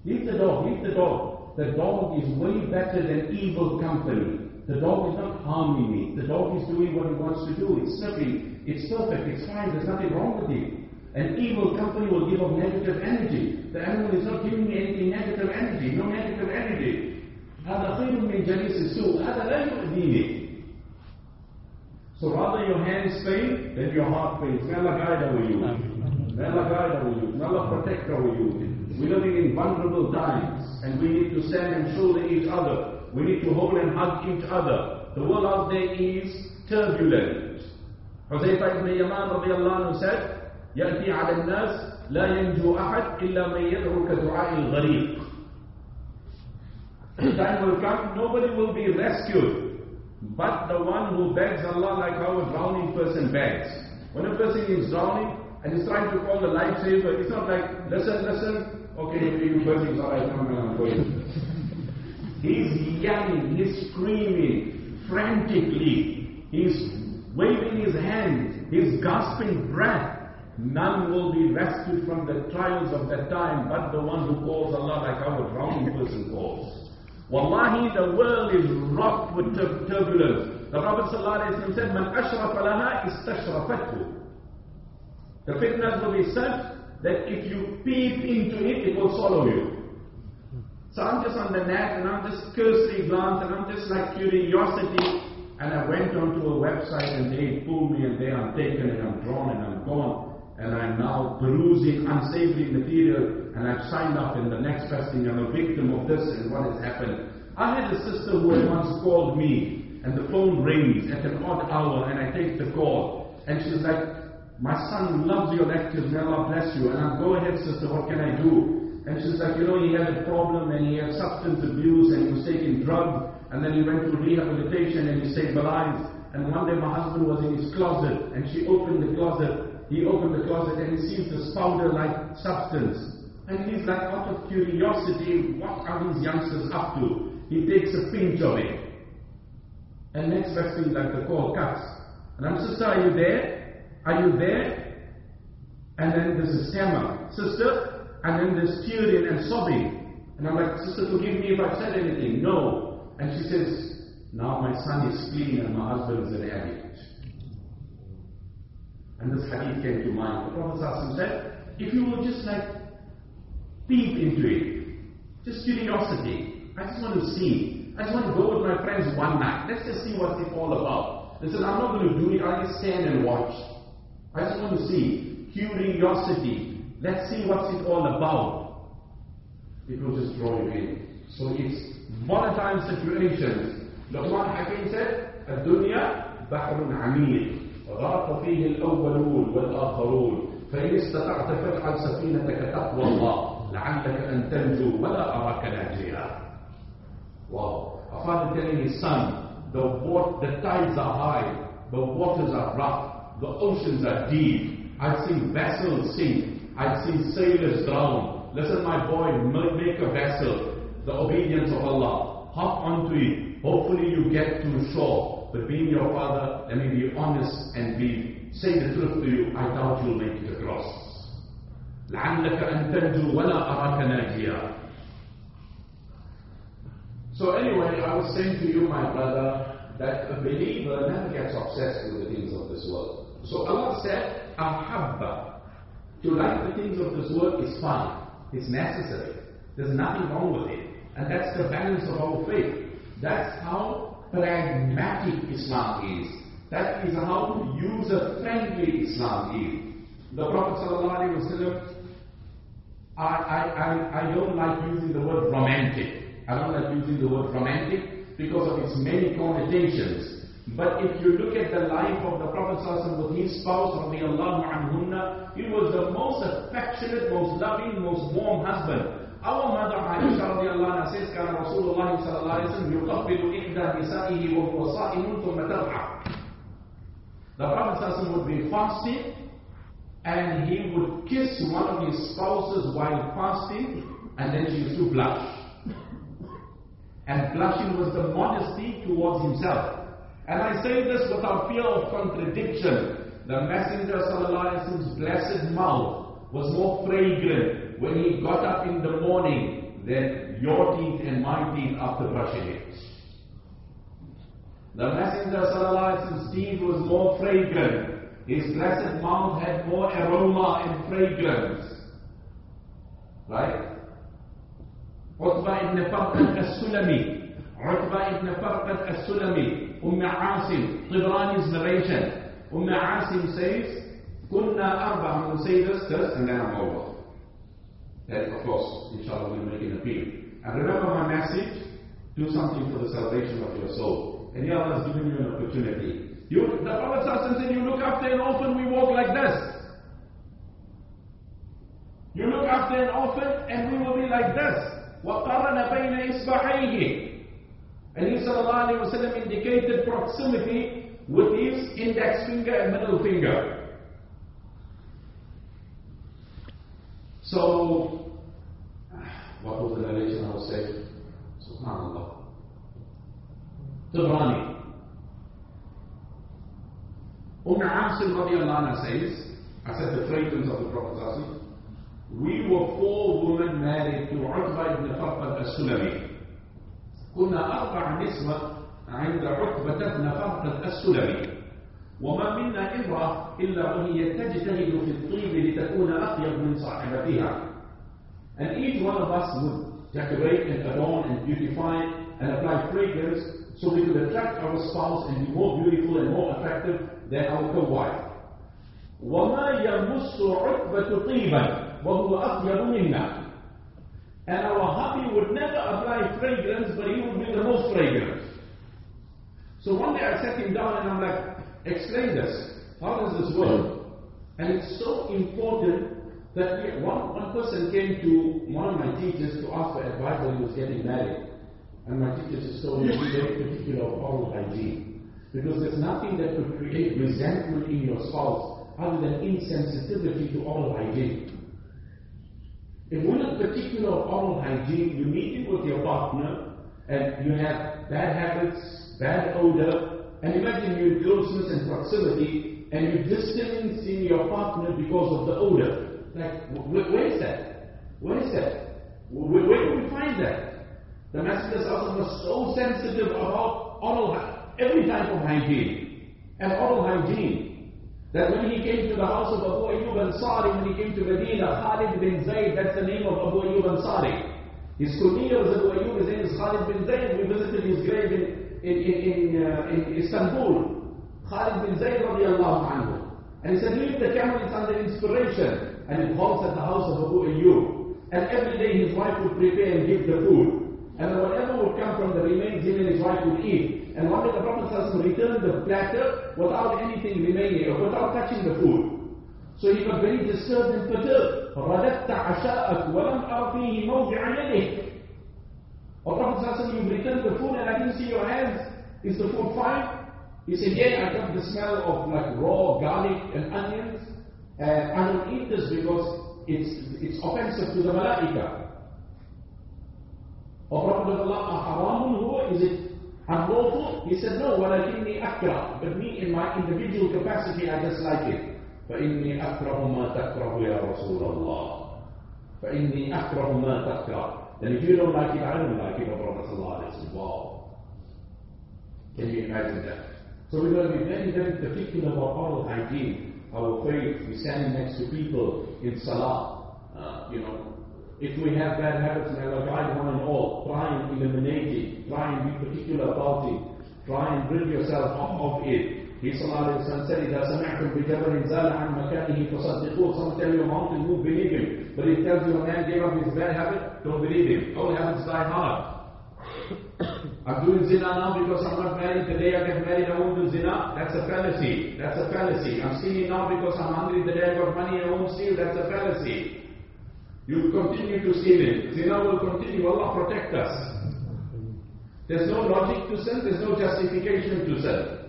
Leave the dog, leave the dog. The dog is way better than evil company. The dog is not harming me. The dog is doing what it wants to do. It's sniffing. It's perfect. It's fine. There's nothing wrong with it. An evil company will give off negative energy. The animal is not giving me any negative energy. No negative energy. هذا خير من جليس السوء. هذا لا يؤذيني. So rather your hands pain than your heart pains. May Allah guide over you. May Allah guide over you. May Allah protect over you. We're living in vulnerable times and we need to stand and shoulder each other. We need to hold and hug each other. The world out there is turbulent. يمان رضي الله عنه said, يأتي على الناس لا ينجو أحد إلا من يدعو كدعاء الغريق. Time will come, nobody will be rescued but the one who begs Allah like how a drowning person begs. When a person is drowning and is trying to call the lifesaver, it's not like, listen, listen, okay, you person alright, come on, I'm going. He's yelling, he's screaming frantically, he's waving his hands, he's gasping breath. None will be rescued from the trials of that time but the one who calls Allah like how a drowning person calls. Wallahi, the world is rocked with tur turbulence. The Prophet ﷺ said, Man ashraf laha istashrafatu. The fitness will be such that if you peep into it, it will swallow you. So I'm just on the net and I'm just cursory glance and I'm just like curiosity. And I went onto a website and they pulled me and they are taken and I'm drawn and I'm gone. And I'm now perusing unsavory material and I've signed up in the next fasting, I'm a victim of this and what has happened. I had a sister who had once called me and the phone rings at an odd hour and I take the call and she's like, my son loves your lectures, may Allah bless you. And I'm, go ahead sister, what can I do? And she's like, you know, he had a problem and he had substance abuse and he was taking drugs and then he went to rehabilitation and he stabilized. And one day my husband was in his closet and she opened the closet. He opened the closet and he sees this powder-like substance. And he's like, out of curiosity, what are these youngsters up to? He takes a pinch of it. And next best thing, like the call cuts. And I'm, sister, are you there? Are you there? And then there's a stammer, sister, and then there's tearing and sobbing. And I'm like, sister, forgive me if I said anything. No. And she says, now my son is clean and my husband is an addict. And this hadith came to mind. The Prophet said, if you will just like peep into it. Just curiosity. I just want to see. I just want to go with my friends one night. Let's just see what's it all about. Listen, I'm not going to do it. I'll just stand and watch. I just want to see. Curiosity. Let's see what's it all about. It will just draw you in. So it's volatile situations. Luqman Hakim said, الدنيا بحر عميق غرق فيه الأولون والآخرون فإن استطعت فاجعل سفينتك تقوى الله لعلك أن تنجو ولا أراك ناجيا Wow. A father telling his son, the, water, the tides are high, The waters are rough. The oceans are deep. I've seen vessels sink. I've seen sailors drown. Listen, my boy, ma- make a vessel. The obedience of Allah. Hop onto it. Hopefully you get to shore. But being your father, let me be honest and be say the truth to you. I doubt you'll make it across. لعلك أن تنجو ولا أراك ناجيا. So anyway, I was saying to you, my brother, that a believer never gets obsessed with the things of this world. So Allah said, Ahabba. To like the things of this world is fine. It's necessary. There's nothing wrong with it. And that's the balance of our faith. That's how pragmatic Islam is. That is how user-friendly Islam is. The Prophet ﷺ, I, I, I, I don't like using the word romantic. I don't like using the word romantic because of its many connotations. But if you look at the life of the Prophet ﷺ with his spouse, he was the most affectionate, most loving, most warm husband. Our mother Aisha radiallahu anha says, كان رسول الله صلى الله عليه وسلم يقبل إحدى نسائه وهو صائم ثم تضحك. The Prophet ﷺ would be fasting and he would kiss one of his spouses while fasting and then she used to blush. And blushing was the modesty towards himself. And I say this without fear of contradiction. The Messenger Prophet's blessed mouth was more fragrant when he got up in the morning than your teeth and my teeth after brushing it. The Messenger Prophet's teeth was more fragrant. His blessed mouth had more aroma and fragrance. Right? عتبة ibn فرقد السلمي عتبة ibn فرقد السلمي أم عاصم طبراني's narration أم عاصم says كنا أربع من say this, this, and then I'm over. Then of course, inshallah we'll make an appeal. And remember my message, do something for the salvation of your soul. And here Allah has given you an opportunity. You, the Prophet said, you look after an orphan, we walk like this. You look after an orphan, and we will be like this. وَقَرَنَ بَيْنَ إِصْبَعَيْهِ And he sallallahu alayhi wa sallam indicated proximity with his index finger and middle finger. So, what was the narration I was saying? SubhanAllah. Tabrani. Umm Asim radiallahu says, I said the fragrance of the Prophet we were four women married to Utbah ibn Farqad al-Sulami. كنا أربع نسوة عند عقبة بن فرقد السلمي وما منا امرأة إلا وهي تجتهد في الطيب لتكون أطيب من صاحبتها And each one of us would decorate and adorn and beautify and apply fragrance so we could attract our spouse and be more beautiful and more attractive than our co-wife. وما يمس عتبة طيبا وهو أطيب منا And our hubby would never apply fragrance, but he would be the most fragrant. So one day I sat him down and I'm like, explain this. How does this work? And it's so important that we, one, one person came to one of my teachers to ask for advice when he was getting married. And my teacher just told me to be very particular of oral hygiene. Because there's nothing that could create resentment in your spouse other than insensitivity to oral hygiene. If we're not particular of oral hygiene, you meet in with your partner and you have bad habits, bad odor, and imagine you're in closeness and proximity and you're distancing your partner because of the odor. Like, wh- where is that? Where is that? Where, where do we find that? The Messenger was so sensitive about oral, every type of hygiene and oral hygiene that when he came to the house of Abu Ayyub Ansari, when he came to Medina, Khalid bin Zayd, that's the name of Abu Ayyub Ansari. His kunya was Abu Ayyub, his name is Khalid bin Zayd. We visited his grave in, in, in, in, uh, in Istanbul. Khalid bin Zayd radiallahu anhu. And he said, leave the camel, it's under inspiration. And he calls at the house of Abu Ayyub. And every day his wife would prepare and give the food. And whatever would come from the remains, him and his wife would eat. And one day the Prophet ﷺ returned the platter without anything remaining, or without touching the food. So he got very disturbed and perturbed. رددت عشاءك ولم أر فيه موضع يدك. Or Prophet ﷺ, you've returned the food and I didn't see your hands. Is the food fine? He said, yeah, I got the smell of like raw garlic and onions, and I don't eat this because it's, it's offensive to the malaika. O Prophet of Allah, haramun huwa, is it unlawful? He said, no, walakinni akra. But me, in my individual capacity, I dislike it. فإني أكره ما تكره يا رسول الله فإني أكره ما تكره Then if you don't like it, I don't like it, O Prophet Wasallam. Wow. Can you imagine that? So we're going to be very, very particular about oral hygiene, our faith. We stand next to people in Salah. Uh, you know, if we have bad habits, may Allah guide one and all. Try and eliminate it. Try and be particular about it. Try and rid yourself of, of it. He sallallahu alayhi wa said, إِذَا سَمِعْتُمْ بِجَبَلٍ زَالَ عَنْ مَكَانِهِ فَصَدِّقُوهُ Someone tell you a mountain, move, believe him. But if he tells you a man gave up his bad habit, don't believe him. All habits die hard. I'm doing zina now because I'm not married. The day I get married, I won't do zina. That's a fallacy. That's a fallacy. I'm stealing now because I'm hungry. The day I got money, I won't steal. That's a fallacy. You continue to steal it. Zina will continue. Allah protect us. There's no logic to sin. There's no justification to sin.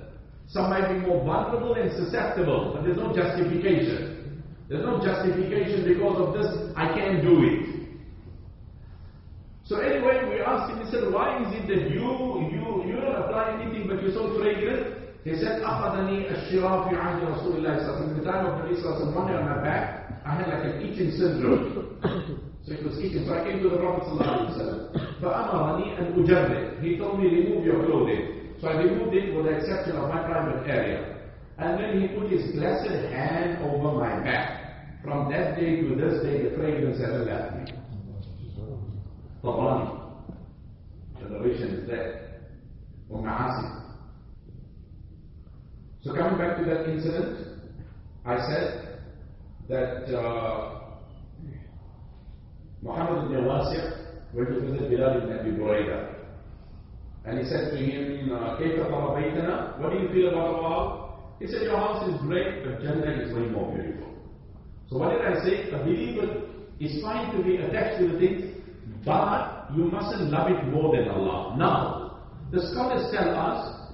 Some might be more vulnerable and susceptible, but there's no justification. There's no justification because of this, I can't do it. So anyway, we asked him, he said, why is it that you, you, you don't apply anything but you're so fragrant? He said, أخذني الشراء في عهد رسول الله صلى الله عليه وسلم. The time of the Prophet one day on my back, I had like an itching syndrome. so it was itching. So I came to the Prophet صلى الله عليه وسلم. فأمرني أن أجرد. He told me, remove your clothing. So I removed it with the exception of my private area. And then he put his blessed hand over my back. From that day to this day, the fragrance never left me. طبراني generation is there ومعاصي so coming back to that incident I said that uh, Muhammad ibn Wasi' went to visit Bilal ibn Abi Buraida. And he said to him, uh, كيف طلبيتنا? What do you feel about Allah? He said, your house is great, but Jannah is way more beautiful. So what did I say? A believer is fine to be attached to the things, but you mustn't love it more than Allah. Now, the scholars tell us,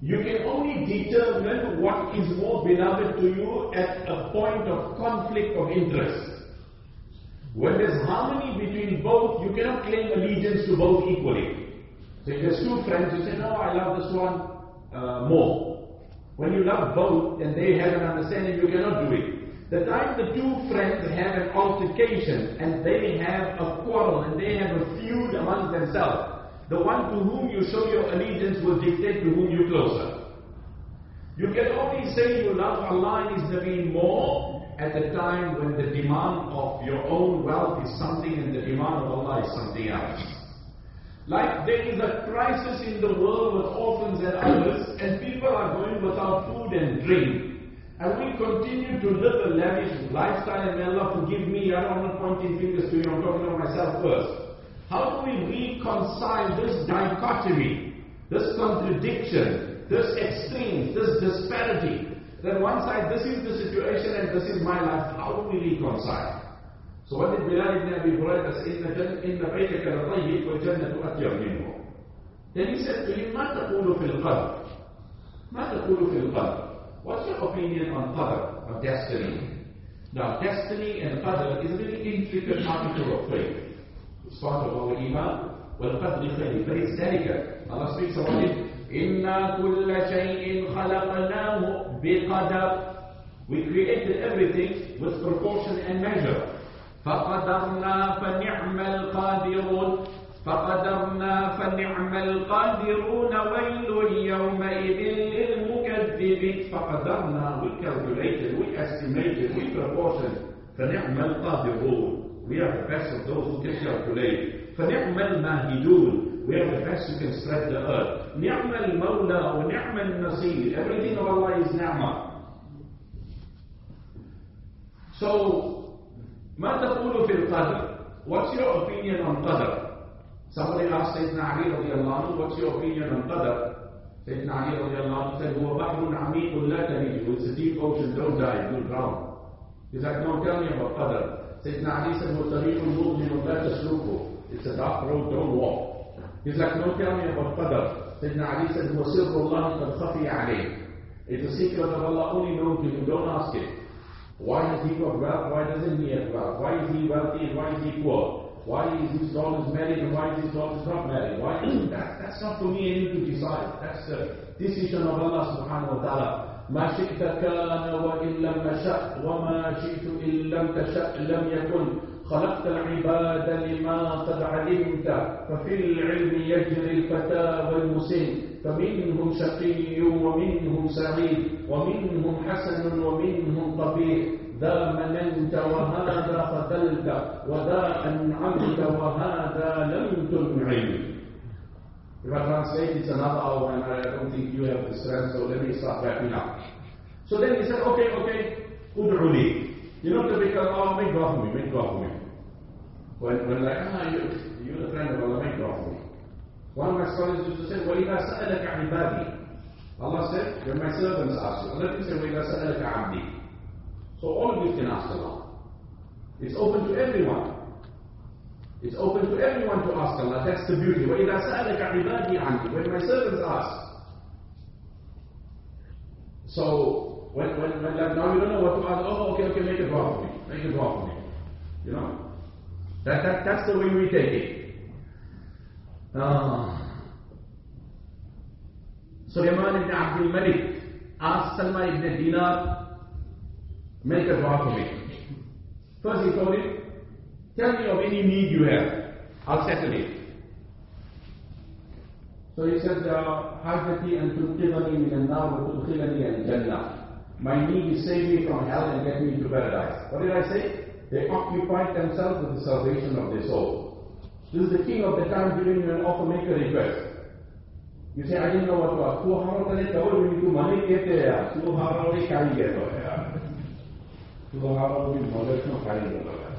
you can only determine what is more beloved to you at a point of conflict of interest. When there's harmony between both, you cannot claim allegiance to both equally. So if there's two friends, you say, no, I love this one uh, more. When you love both and they have an understanding, you cannot do it. The time the two friends have an altercation and they have a quarrel and they have a feud among themselves, the one to whom you show your allegiance will dictate to whom you closer. You can only say you love Allah and His Nabi more at the time when the demand of your own wealth is something and the demand of Allah is something else. Like there is a crisis in the world with orphans and others, and people are going without food and drink. And we continue to live a lavish lifestyle, and Allah forgive me, I don't want pointing fingers to you, I'm talking about myself first. How do we reconcile this dichotomy, this contradiction, this extremes, this disparity? That one side, this is the situation and this is my life. How do we reconcile? So what did Bilal ibn Abi Hurairah say? إن بيتك لطيب والجنة أطيب منه. Then he said to him, ما تقول في القدر؟ ما تقول في القدر؟ What's your opinion on qadr, of destiny? Now, destiny and qadr is a very intricate article of faith. It's part of our iman. والقدر خير very delicate. Allah speaks about it. إِنَّا كُلَّ شَيْءٍ خَلَقْنَاهُ بِقَدَرٍ We created everything with proportion and measure. فَقَدَرْنَا فَنِعْمَ الْقَادِرُونَ فقدرنا فنعم القادرون ويل يومئذ للمكذبين فقدرنا we calculated we estimated we proportioned فنعم القادرون we are the best of those who can calculate فنعم الماهدون we are the best who can spread the earth نعم المولى ونعم النصير everything of Allah is نعمة so ما تقول في القدر what's your opinion on قدر Somebody asked Sayyidina Ali radiallahu anhu, what's your opinion on Qadr? Sayyidina Ali radiallahu anhu said, هو بحر عميق لا تلجه. It's a deep ocean, don't die, don't drown. He's like, no, tell me about Qadr. Sayyidina Ali said, هو طريق مظلم لا تسلكه. It's a dark road, don't walk. Tell me about Qadr. Sayyidina Ali said, هو سر الله قد خفي عليه. It's a secret of Allah only known to him. Don't ask it. Why has he got wealth? Why doesn't he have wealth? Why is he wealthy and why is he poor? Why is his daughters married and why is his daughters not married? Why? that, that's not for me and you to decide. That's the decision of Allah subhanahu wa ta'ala. ما شئت كان وإن لم أشأ وما شئت إن لم تشأ لم يكن خلقت العباد لما قد علمت ففي العلم يجري الفتى والمسن فمنهم شقي ومنهم سعيد ومنهم حسن ومنهم قبيح ذا مننت وهذا قتلت وذا أنعمت وهذا لم تنعم If I translate, it's another hour and I don't think you have the strength, so let me start wrapping up. So then he said, okay, okay, ud'uli. You know, to become, oh, make dua for me, make dua for me. When, when like, ah, you, you're the friend of Allah, make dua for me. One of my scholars used to say, وَإِذَا سَأَلَكَ عِبَادِي Allah said, when my servants ask you, Allah didn't say, وَإِذَا سَأَلَكَ عَبْدِي So all of you can ask Allah. It's open to everyone. It's open to everyone to ask Allah. That's the beauty. وَإِذَا سَأَلَكَ عِبَادِي عَنِّي When my servants ask. So, when, when, when like, now you don't know what to ask, oh, okay, okay, make a dua for me. Make a dua for me. You know? That, that, that's the way we take it. Uh, Sulaiman ibn Abdul Malik asked Salamah ibn Dinar, make a dua for me. First he told him, tell me of any need you have, I'll settle it. So he said, Hajjati and Tukilani min al-Nar wa Tukilani al-Jannah. My need is save me from hell and get me into paradise. What did I say? They occupied themselves with the salvation of their soul. This is the king of the time giving you an offer, make a request. You say, I didn't know what to ask. Tu haro tane tawar mi tu mani kete ya. Tu haro ni kai geto ya. Tu haro mi knowledge no kai geto ya.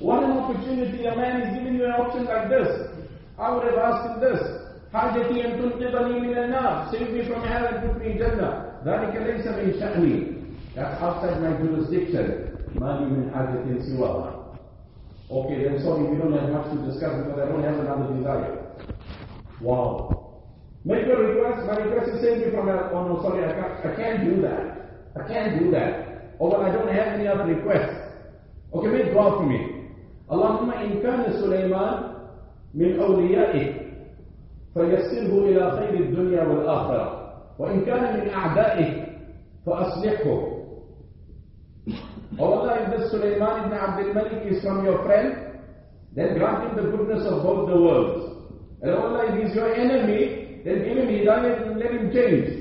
What an opportunity a man is giving you an option like this. I would have asked him this. حاجتي أن تنقذني من النار. Save me from hell and put me in Jannah. ذلك ليس من شأني. That's outside my jurisdiction. ما لي من حاجة سواها. Okay, then sorry, we don't have much to discuss because I don't have another desire. Wow. Make a request. My request is me from hell. Oh no, sorry, I can't, I can't do that. I can't do that. Oh, well, I don't have any other requests. Okay, make dua for me. اللهم إن كان سليمان من أوليائك فيسره إلى خير الدنيا والآخرة وإن كان من أعدائك فأصلحه Oh Allah, if this Sulaiman ibn Abdul Malik is from your friend, then grant him the goodness of both the worlds. And oh Allah, if he's your enemy, then give him hidayah and let him change.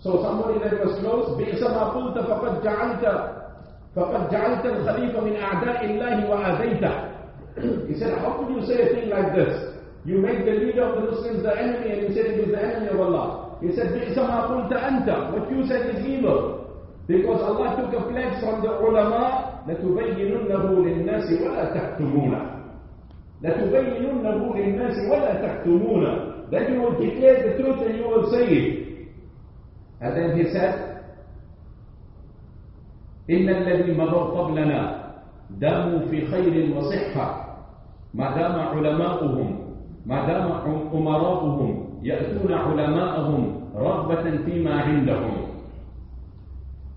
So somebody that was close, بئس ما قلت فقد جعلت فقد جعلت الخليفة من أعداء الله وآذيته. He said, how could you say a thing like this? You make the leader of the Muslims the enemy and you said he is the enemy of Allah. He said, بئس ما قلت أنت. What you said is evil. Because Allah took a pledge from the ulama, لَتُبَيِّنُنَّهُ لِلنَّاسِ وَلَا تَكْتُمُونَ لَتُبَيِّنُنَّهُ لِلنَّاسِ وَلَا تَكْتُمُونَ Then you will declare the truth and you will say it. And then he said, إن الذي مضوا قبلنا داموا في خير وصحة ما دام علماؤهم ما دام أمراؤهم يأتون علماءهم رغبة فيما عندهم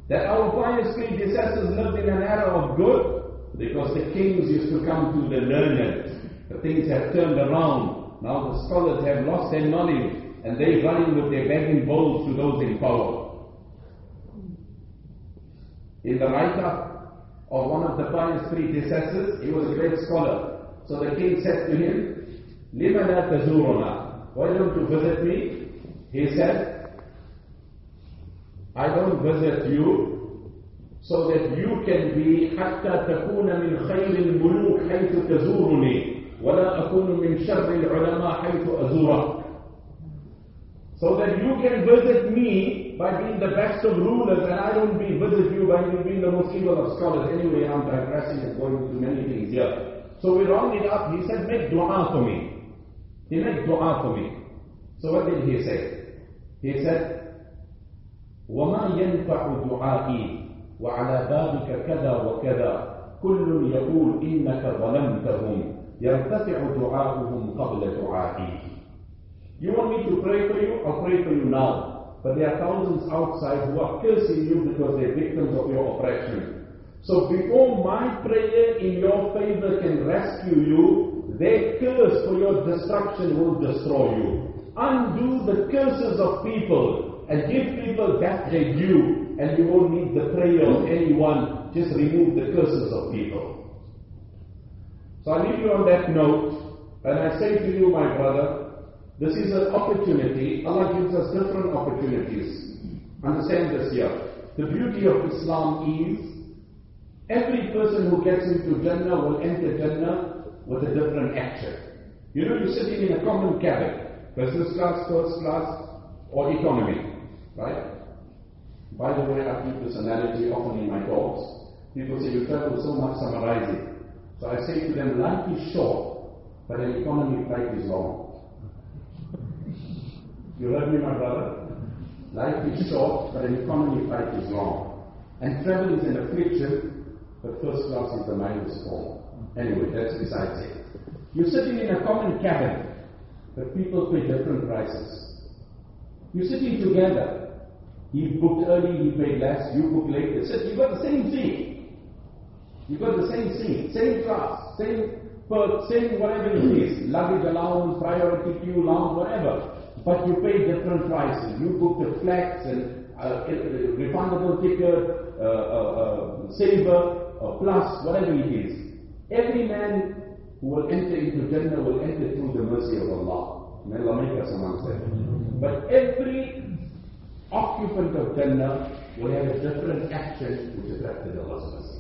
that our pious predecessors lived in an era of good because the kings used to come to the learned. The things have turned around. Now the scholars have lost their knowledge and they running with their begging bowls to those in power. In the write-up of one of the pious predecessors, he was a great scholar. So the king said to him, لِمَ لَا تَزُورُنَا Why don't you visit me? He said, I don't visit you so that you can be حتى تكون من خير الملوك حيث تزورني ولا أكون من شر العلماء حيث أزورك so that you can visit me by being the best of rulers and I don't be visit you by you being the most evil of scholars. Anyway, I'm digressing and going into many things here. So we round it up. He said, make dua for me. He made dua for me. So what did he say? He said, وما ينفع دعائي وعلى بابك كذا وكذا كل يقول إنك ظلمتهم يرتفع دعاؤهم قبل دعائي You want me to pray for you? I'll pray for you now. But there are thousands outside who are cursing you because they're victims of your oppression. So before my prayer in your favor can rescue you, their curse for your destruction will destroy you. Undo the curses of people and give people back their due, and you won't need the prayer of anyone. Just remove the curses of people. So I leave you on that note, and I say to you, my brother, this is an opportunity. Allah gives us different opportunities. Understand this here. The beauty of Islam is every person who gets into Jannah will enter Jannah with a different action. You know, you're sitting in a common cabin, business class, first class, or economy, right? By the way, I use this analogy often in my talks. People say, you travel so much, summarize it. So I say to them, life is short, but an economy flight is long. You heard me, my brother? Life is short, but an economy flight is long. And travel is an affliction, but first class is the form. Anyway, that's besides it. You're sitting in a common cabin, but people pay different prices. You're sitting together. He booked early, he paid less, you booked late. You got the same seat. You got the same seat, same class, same perk, same whatever it is, luggage allowance, priority queue allowance, whatever. But you pay different prices. You book the flex and uh, refundable ticket, uh, uh, plus, whatever it is. Every man who will enter into Jannah will enter through the mercy of Allah. May Allah make us amongst them. But every occupant of Jannah will have a different action which attracted Allah's mercy.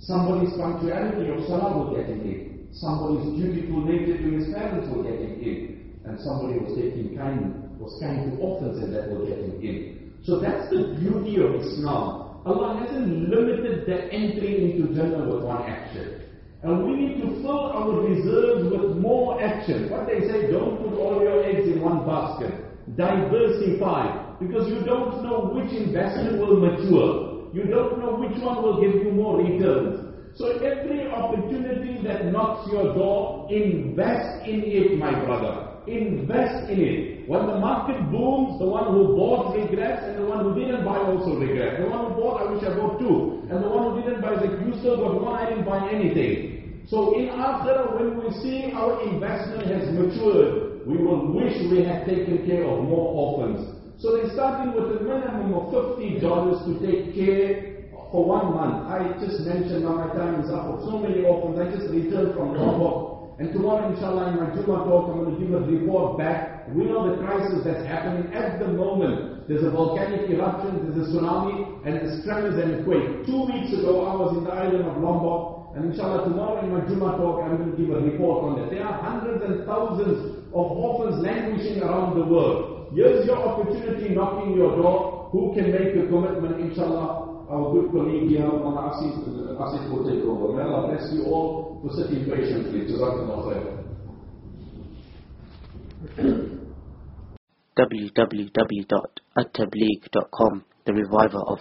Somebody's punctuality of salah will get him in. Somebody's dutiful nature to his parents will get him in. And somebody was taking kind, was kind to orphans and that will get him in. So that's the beauty of Islam. Allah hasn't limited the entry into Jannah with one action. And we need to fill our reserves with more action. What they say, don't put all your eggs in one basket. Diversify. Because you don't know which investment will mature. You don't know which one will give you more returns. So every opportunity that knocks your door, invest in it, my brother. Invest in it. When the market booms, the one who bought regrets, and the one who didn't buy also regrets. The one who bought, I wish I bought two. And the one who didn't buy is the you still got one, I didn't buy anything. So in Akhirah, when we see our investment has matured, we will wish we had taken care of more orphans. So they're starting with a minimum of $50 to take care for one month. I just mentioned now my time is up of so many orphans. I just returned from Lombok. And tomorrow, inshallah, in my Jummah talk, I'm going to give a report back. We know the crisis that's happening at the moment. There's a volcanic eruption, there's a tsunami, and there's tremors and a quake. Two weeks ago, I was in the island of Lombok, and inshallah, tomorrow in my Jummah talk, I'm going to give a report on that. There are hundreds and thousands of orphans languishing around the world. Here's your opportunity knocking your door. Who can make a commitment, inshallah? Our good colleague here, Mama Asif, uh, Asif will take over. May Allah bless you all for sitting patiently. Jazakallah khair. www.attablig.com The Reviver of